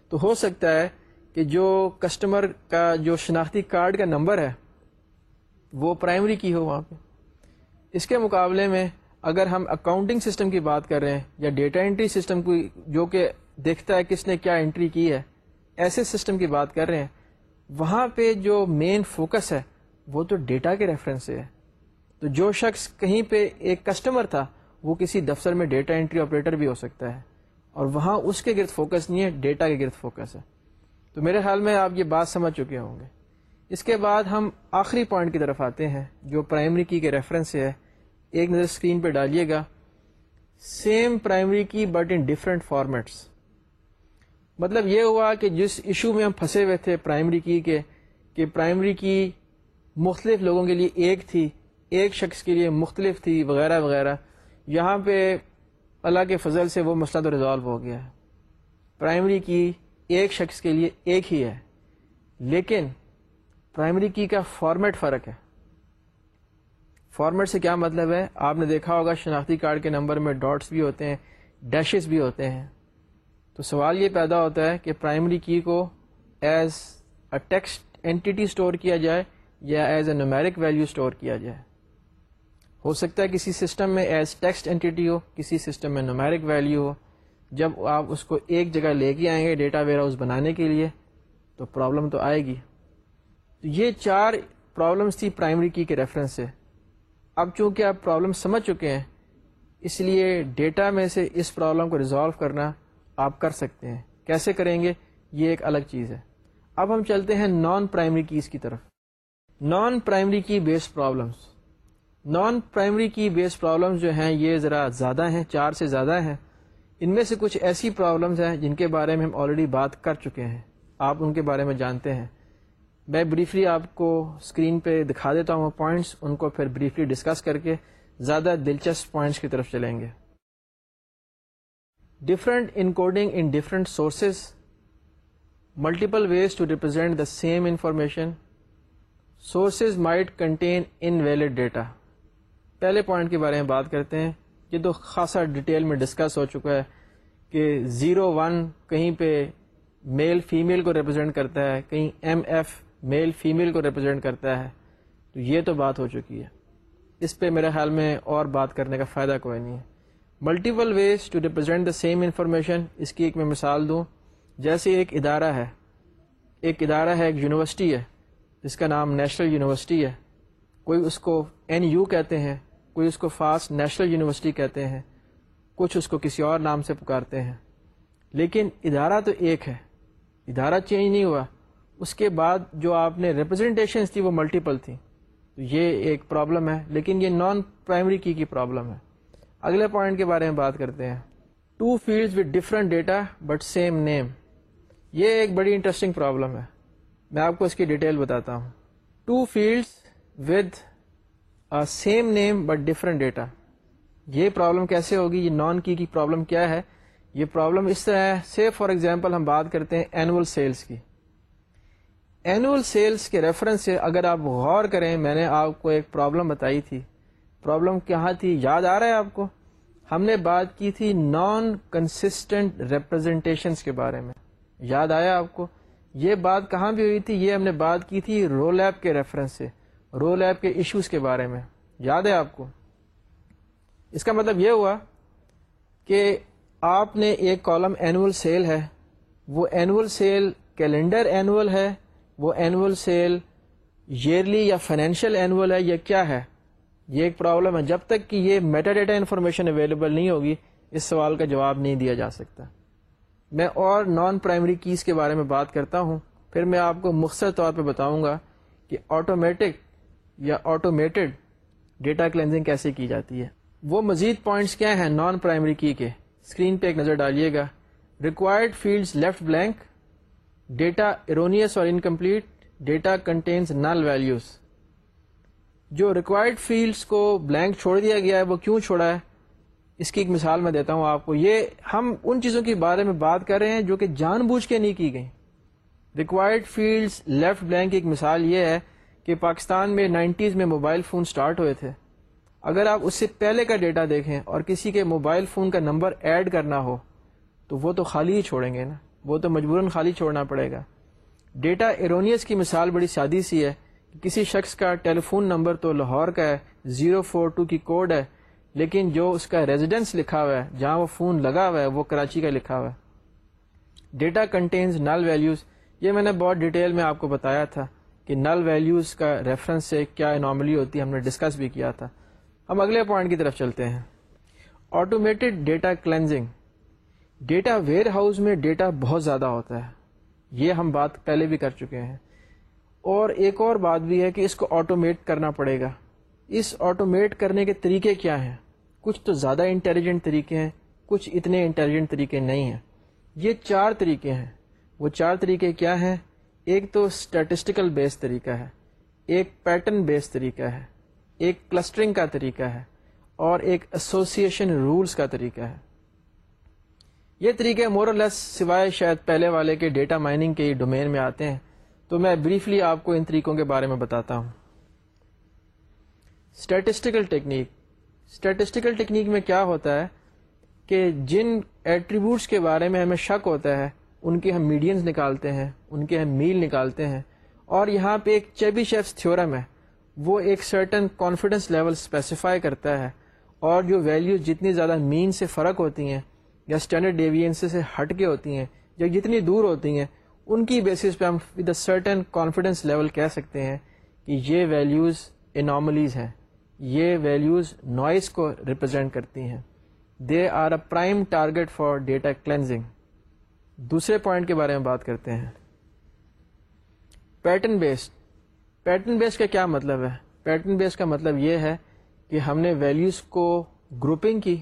تو ہو سکتا ہے کہ جو کسٹمر کا، جو شناختی کارڈ کا نمبر ہے، وہ پرائمری کی ہو وہاں پہ۔ اس کے مقابلے میں اگر ہم اکاؤنٹنگ سسٹم کی بات کر رہے ہیں یا ڈیٹا انٹری سسٹم کو جو کہ دیکھتا ہے کس نے کیا انٹری کی ہے، ایسے سسٹم کی بات کر رہے ہیں، وہاں پہ جو مین فوکس ہے، وہ تو ڈیٹا کے ریفرنس سے ہے۔ تو جو شخص کہیں پہ ایک کسٹمر تھا، وہ کسی دفتر میں ڈیٹا انٹری آپریٹر بھی ہو سکتا ہے۔ اور وہاں اس کے گرد فوکس نہیں ہے ڈیٹا کے گرد فوکس ہے۔ تو میرے خیال میں آپ یہ بات سمجھ چکے ہوں گے۔ اس کے بعد ہم آخری پوائنٹ کی طرف آتے ہیں، جو پرائمری کی کے ریفرنس سے ہے۔ ایک نظر اسکرین پہ ڈالیے گا۔ Same primary key but in different formats مطلب یہ ہوا کہ جس ایشو میں ہم پھنسے ہوئے تھے پرائمری کی کے، کہ پرائمری کی مختلف لوگوں کے لیے ایک تھی، ایک شخص کے لیے مختلف تھی، وغیرہ وغیرہ۔ یہاں پہ اللہ کے فضل سے وہ مسئلہ تو ریزالو ہو گیا۔ ہے پرائمری کی ایک شخص کے لیے ایک ہی ہے۔ لیکن پرائمری کی کا فارمیٹ فرق ہے۔ فارمیٹ سے کیا مطلب ہے؟ آپ نے دیکھا ہوگا شناختی کارڈ کے نمبر میں ڈاٹس بھی ہوتے ہیں ڈیشز بھی ہوتے ہیں۔ تو سوال یہ پیدا ہوتا ہے کہ پرائمری کی کو as a text entity store کیا جائے یا as a numeric value store کیا جائے۔ ہو سکتا ہے کسی سسٹم میں ایز ٹیکسٹ اینٹی ہو، کسی سسٹم میں نومیرک ویلیو ہو۔ جب آپ اس کو ایک جگہ لے کے آئیں گے ڈیٹا ویئر ہاؤس بنانے کے لیے، تو پرابلم تو آئے گی۔ تو یہ چار پرابلمس تھی پرائمری کی کے ریفرنس سے۔ اب چونکہ آپ پرابلم سمجھ چکے ہیں، اس لیے ڈیٹا میں سے اس پرابلم کو ریزالو کرنا آپ کر سکتے ہیں۔ کیسے کریں گے؟ یہ ایک الگ چیز ہے۔ اب ہم چلتے ہیں نان پرائمری کیز کی طرف۔ نان پرائمری کی بیس پرابلمس نان پرائمری کی بیس پرابلمس جو ہیں، یہ ذرا زیادہ ہیں، چار سے زیادہ ہیں۔ ان میں سے کچھ ایسی پرابلمس ہیں جن کے بارے میں ہم آلریڈی بات کر چکے ہیں۔ آپ ان کے بارے میں جانتے ہیں۔ میں بریفلی آپ کو اسکرین پہ دکھا دیتا ہوں پوائنٹس ان کو پھر بریفلی ڈسکس کر کے زیادہ دلچسپ پوائنٹس کی طرف چلیں گے۔ Different encoding in different sources multiple ways to represent the same information sources might contain invalid data پہلے پوائنٹ کے بارے میں بات کرتے ہیں۔ یہ تو خاصا ڈیٹیل میں ڈسکس ہو چکا ہے کہ زیرو ون کہیں پہ میل فیمیل کو ریپرزینٹ کرتا ہے، کہیں ایم ایف میل فیمیل کو ریپرزینٹ کرتا ہے، تو یہ تو بات ہو چکی ہے۔ اس پہ میرے خیال میں اور بات کرنے کا فائدہ کوئی نہیں ہے۔ Multiple ways to represent the same information اس کی ایک میں مثال دوں۔ جیسے ایک ادارہ ہے، ایک ادارہ ہے، ایک یونیورسٹی ہے جس کا نام نیشنل یونیورسٹی ہے۔ کوئی اس کو این یو کہتے ہیں، کوئی اس کو فاسٹ نیشنل یونیورسٹی کہتے ہیں۔ کچھ اس کو کسی اور نام سے پکارتے ہیں۔ لیکن ادارہ تو ایک ہے، ادارہ چینج نہیں ہوا۔ اس کے بعد جو آپ نے ریپرزنٹیشنس تھی وہ ملٹیپل تھیں۔ تو یہ ایک پرابلم ہے، لیکن یہ نان پرائمری کی کی پرابلم ہے۔ اگلے پوائنٹ کے بارے میں بات کرتے ہیں۔ Two field with different data but same name یہ ایک بڑی انٹرسٹنگ پرابلم ہے۔ میں آپ کو اس کی ڈیٹیل بتاتا ہوں۔ Two fields with same name but different data یہ پرابلم کیسے ہوگی؟ یہ نان کی کی پرابلم کیا ہے؟ یہ پرابلم اس طرح ہے۔ سے فار ایگزامپل ہم بات کرتے ہیں اینول سیلس کی۔ اینول سیلس کے ریفرنس سے اگر آپ غور کریں، میں نے آپ کو ایک پرابلم بتائی تھی۔ پرابلم کہاں تھی؟ یاد آ رہا ہے آپ کو؟ ہم نے بات کی تھی نان کنسسٹنٹ ریپرزینٹیشنس کے بارے میں۔ یاد آیا آپ کو؟ یہ بات کہاں بھی ہوئی تھی؟ یہ ہم نے بات کی تھی رول ایپ کے ریفرنس سے رول ایپ کے ایشوز کے بارے میں۔ یاد ہے آپ کو؟ اس کا مطلب یہ ہوا کہ آپ نے ایک کالم اینول سیل ہے۔ وہ اینول سیل کیلنڈر اینول ہے۔ وہ اینول سیل ایئرلی یا فائنینشیل اینول ہے یا کیا ہے؟ یہ ایک پرابلم ہے۔ جب تک کہ یہ میٹا ڈیٹا انفارمیشن اویلیبل نہیں ہوگی، اس سوال کا جواب نہیں دیا جا سکتا۔ میں اور نان پرائمری کیز کے بارے میں بات کرتا ہوں۔ پھر میں آپ کو مختصر طور پہ بتاؤں گا کہ آٹومیٹک یا آٹومیٹڈ ڈیٹا کلینزنگ کیسے کی جاتی ہے۔ وہ مزید پوائنٹس کیا ہیں نان پرائمری کی کے؟ اسکرین پہ ایک نظر ڈالیے گا۔ Required field left blank data erroneous اور incomplete data contains null values جو ریکوائرڈ فیلڈس کو بلینک چھوڑ دیا گیا ہے، وہ کیوں چھوڑا ہے؟ اس کی ایک مثال میں دیتا ہوں آپ کو۔ یہ ہم ان چیزوں کے بارے میں بات کر رہے ہیں جو کہ جان بوجھ کے نہیں کی گئی ریکوائرڈ فیلڈس لیفٹ بلینک کی ایک مثال یہ ہے کہ پاکستان میں نائنٹیز میں موبائل فون سٹارٹ ہوئے تھے۔ اگر آپ اس سے پہلے کا ڈیٹا دیکھیں اور کسی کے موبائل فون کا نمبر ایڈ کرنا ہو، تو وہ تو خالی ہی چھوڑیں گے نا۔ وہ تو مجبوراً خالی چھوڑنا پڑے گا۔ ڈیٹا ایرونیس کی مثال بڑی سادی سی ہے کہ کسی شخص کا ٹیلی فون نمبر تو لاہور کا ہے، زیرو فور ٹو کی کوڈ ہے، لیکن جو اس کا ریزیڈنس لکھا ہوا ہے، جہاں وہ فون لگا ہوا ہے، وہ کراچی کا لکھا ہوا ہے۔ ڈیٹا کنٹینز نل ویلیوز، یہ میں نے بہت ڈیٹیل میں آپ کو بتایا تھا کہ نل ویلیوز کا ریفرنس سے کیا انارملی ہوتی ہے، ہم نے ڈسکس بھی کیا تھا۔ ہم اگلے پوائنٹ کی طرف چلتے ہیں۔ Automated data cleansing. Data warehouse میں ڈیٹا بہت زیادہ ہوتا ہے۔ یہ ہم بات پہلے بھی کر چکے ہیں۔ اور ایک اور بات بھی ہے کہ اس کو آٹومیٹ کرنا پڑے گا۔ اس آٹومیٹ کرنے کے طریقے کیا ہیں؟ کچھ تو زیادہ انٹیلیجنٹ طریقے ہیں، کچھ اتنے انٹیلیجنٹ طریقے نہیں ہیں۔ یہ چار طریقے ہیں۔ وہ چار طریقے کیا ہیں؟ ایک تو اسٹیٹسٹیکل بیس طریقہ ہے۔ ایک پیٹرن بیس طریقہ ہے۔ ایک کلسٹرنگ کا طریقہ ہے۔ اور ایک ایسوسیشن رولز کا طریقہ ہے۔ یہ طریقے مور لیس سوائے شاید پہلے والے کے ڈیٹا مائننگ کے ڈومین میں آتے ہیں۔ تو میں بریفلی آپ کو ان طریقوں کے بارے میں بتاتا ہوں۔ اسٹیٹسٹیکل ٹیکنیک اسٹیٹسٹیکل ٹیکنیک میں کیا ہوتا ہے کہ جن ایٹریبیوٹس کے بارے میں ہمیں شک ہوتا ہے، ان کے ہم میڈینز نکالتے ہیں، ان کے ہم میل نکالتے ہیں۔ اور یہاں پہ ایک چیبی شیفس تھیورم ہے۔ وہ ایک سرٹن کانفیڈنس لیول اسپیسیفائی کرتا ہے۔ اور جو ویلیوز جتنی زیادہ مین سے فرق ہوتی ہیں یا اسٹینڈرڈ ڈیویئنس سے ہٹ کے ہوتی ہیں، یا جتنی دور ہوتی ہیں، ان کی بیسس پہ ہم with a certain confidence level کہہ سکتے ہیں کہ یہ ویلیوز اناملیز ہیں، یہ ویلیوز نوائز کو ریپرزینٹ کرتی ہیں۔ They are a prime target for data cleansing دوسرے پوائنٹ کے بارے میں بات کرتے ہیں۔ پیٹرن بیسڈ پیٹرن بیس کا کیا مطلب ہے؟ پیٹرن بیس کا مطلب یہ ہے کہ ہم نے ویلیوز کو گروپنگ کی۔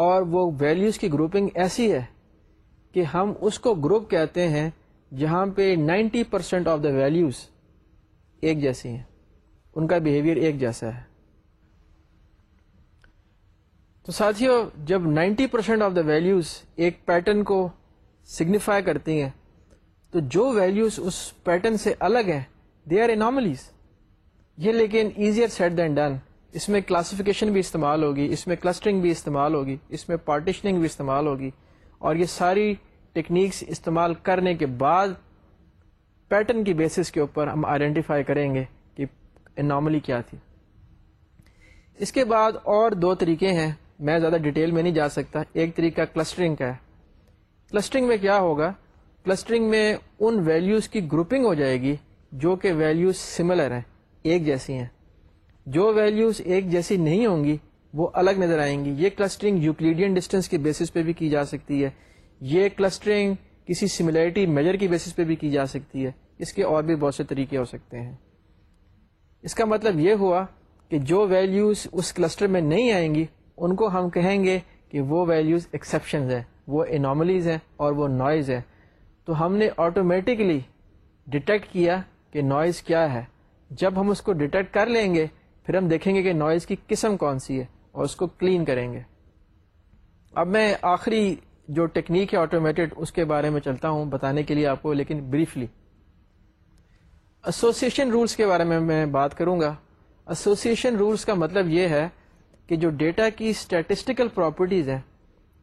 اور وہ ویلیوز کی گروپنگ ایسی ہے کہ ہم اس کو گروپ کہتے ہیں جہاں پہ ninety percent of the values ایک جیسی ہیں۔ ان کا بیہیویئر ایک جیسا ہے۔ تو ساتھیوں جب ninety percent of the values ایک پیٹرن کو سگنیفائی کرتی ہیں، تو جو ویلیوز اس پیٹرن سے الگ ہیں دے آر اناملیز یہ لیکن ایزیئر سیٹ دین ڈن اس میں کلاسیفیکیشن بھی استعمال ہوگی، اس میں کلسٹرنگ بھی استعمال ہوگی، اس میں پارٹیشننگ بھی استعمال ہوگی۔ اور یہ ساری ٹیکنیکس استعمال کرنے کے بعد پیٹرن کی بیسس کے اوپر ہم آئیڈینٹیفائی کریں گے کہ اناملی کیا تھی۔ اس کے بعد اور دو طریقے ہیں، میں زیادہ ڈیٹیل میں نہیں جا سکتا۔ ایک طریقہ کلسٹرنگ کا ہے۔ کلسٹرنگ میں کیا ہوگا؟ کلسٹرنگ میں ان ویلیوز کی گروپنگ ہو جائے گی جو کہ ویلیوز سملر ہیں، ایک جیسی ہیں۔ جو ویلیوز ایک جیسی نہیں ہوں گی، وہ الگ نظر آئیں گی۔ یہ کلسٹرنگ یوکلیڈین ڈسٹینس کی بیسس پہ بھی کی جا سکتی ہے۔ یہ کلسٹرنگ کسی سملیرٹی میجر کی بیسس پہ بھی کی جا سکتی ہے۔ اس کے اور بھی بہت سے طریقے ہو سکتے ہیں۔ اس کا مطلب یہ ہوا کہ جو ویلیوز اس کلسٹر میں نہیں آئیں گی، ان کو ہم کہیں گے کہ وہ ویلیوز ایکسیپشنز ہیں، وہ اناملیز ہیں اور وہ نوائز ہے تو ہم نے آٹومیٹکلی ڈیٹیکٹ کیا کہ نوائز کیا ہے۔ جب ہم اس کو ڈیٹیکٹ کر لیں گے پھر ہم دیکھیں گے کہ نوائز کی قسم کون سی ہے اور اس کو کلین کریں گے۔ اب میں آخری جو ٹیکنیک ہے آٹومیٹڈ اس کے بارے میں چلتا ہوں بتانے کے لیے آپ کو، لیکن بریفلی ایسوسیشن رولس کے بارے میں میں بات کروں گا۔ ایسوسیشن رولس کا مطلب یہ ہے کہ جو ڈیٹا کی اسٹیٹسٹیکل پراپرٹیز ہیں،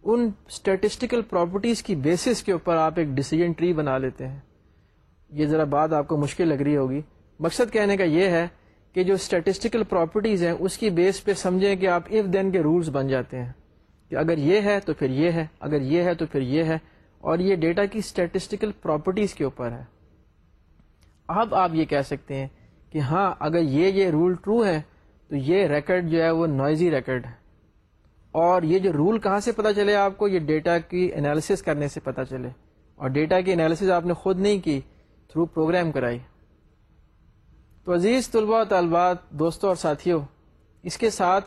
ان اسٹیٹسٹیکل پراپرٹیز کی بیسس کے اوپر آپ ایک ڈیسیجن ٹری بنا لیتے ہیں۔ یہ ذرا بات آپ کو مشکل لگ رہی ہوگی۔ مقصد کہنے کا یہ ہے کہ جو اسٹیٹسٹیکل پراپرٹیز ہیں، اس کی بیس پہ سمجھیں کہ آپ اف دین کے رولس بن جاتے ہیں۔ کہ اگر یہ ہے تو پھر یہ ہے، اگر یہ ہے تو پھر یہ ہے۔ اور یہ ڈیٹا کی اسٹیٹسٹیکل پراپرٹیز کے اوپر ہے۔ اب آپ یہ کہہ سکتے ہیں کہ ہاں اگر یہ یہ رول ٹرو ہے تو یہ ریکڈ جو ہے وہ نوائزی ریکڈ ہے۔ اور یہ جو رول کہاں سے پتا چلے آپ کو؟ یہ ڈیٹا کی انالیسس کرنے سے پتا چلے۔ اور ڈیٹا کی انالیسس آپ نے خود نہیں کی تھرو پروگرام کرائی۔ تو عزیز طلباء طالبات، دوستوں اور ساتھیوں، اس کے ساتھ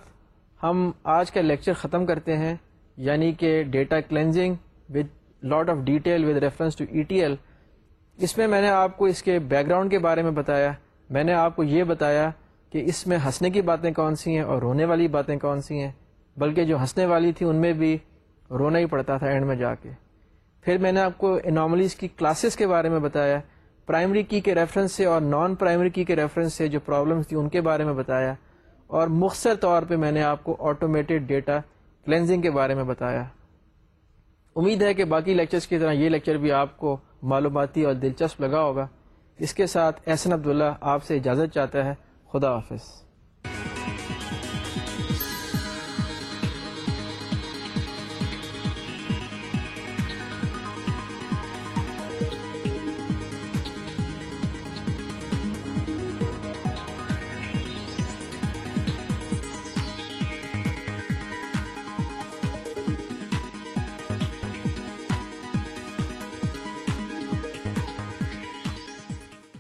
ہم آج کا لیکچر ختم کرتے ہیں یعنی کہ data cleansing with lot of detail with reference to E T L اس میں میں نے آپ کو اس کے بیک گراؤنڈ کے بارے میں بتایا، میں نے آپ کو یہ بتایا کہ اس میں ہنسنے کی باتیں کون سی ہیں اور رونے والی باتیں کون سی ہیں، بلکہ جو ہنسنے والی تھی ان میں بھی رونا ہی پڑتا تھا اینڈ میں جا کے۔ پھر میں نے آپ کو اناملیز کی کلاسز کے بارے میں بتایا پرائمری کی کے ریفرنس سے اور نان پرائمری کی کے ریفرنس سے جو پرابلمس تھی ان کے بارے میں بتایا اور مختصر طور پہ میں نے آپ کو آٹومیٹڈ ڈیٹا کلینزنگ کے بارے میں بتایا۔ امید ہے کہ باقی لیکچرز کی طرح یہ لیکچر بھی آپ کو معلوماتی اور دلچسپ لگا ہوگا۔ اس کے ساتھ احسن عبداللہ آپ سے اجازت چاہتا ہے۔ خدا حافظ۔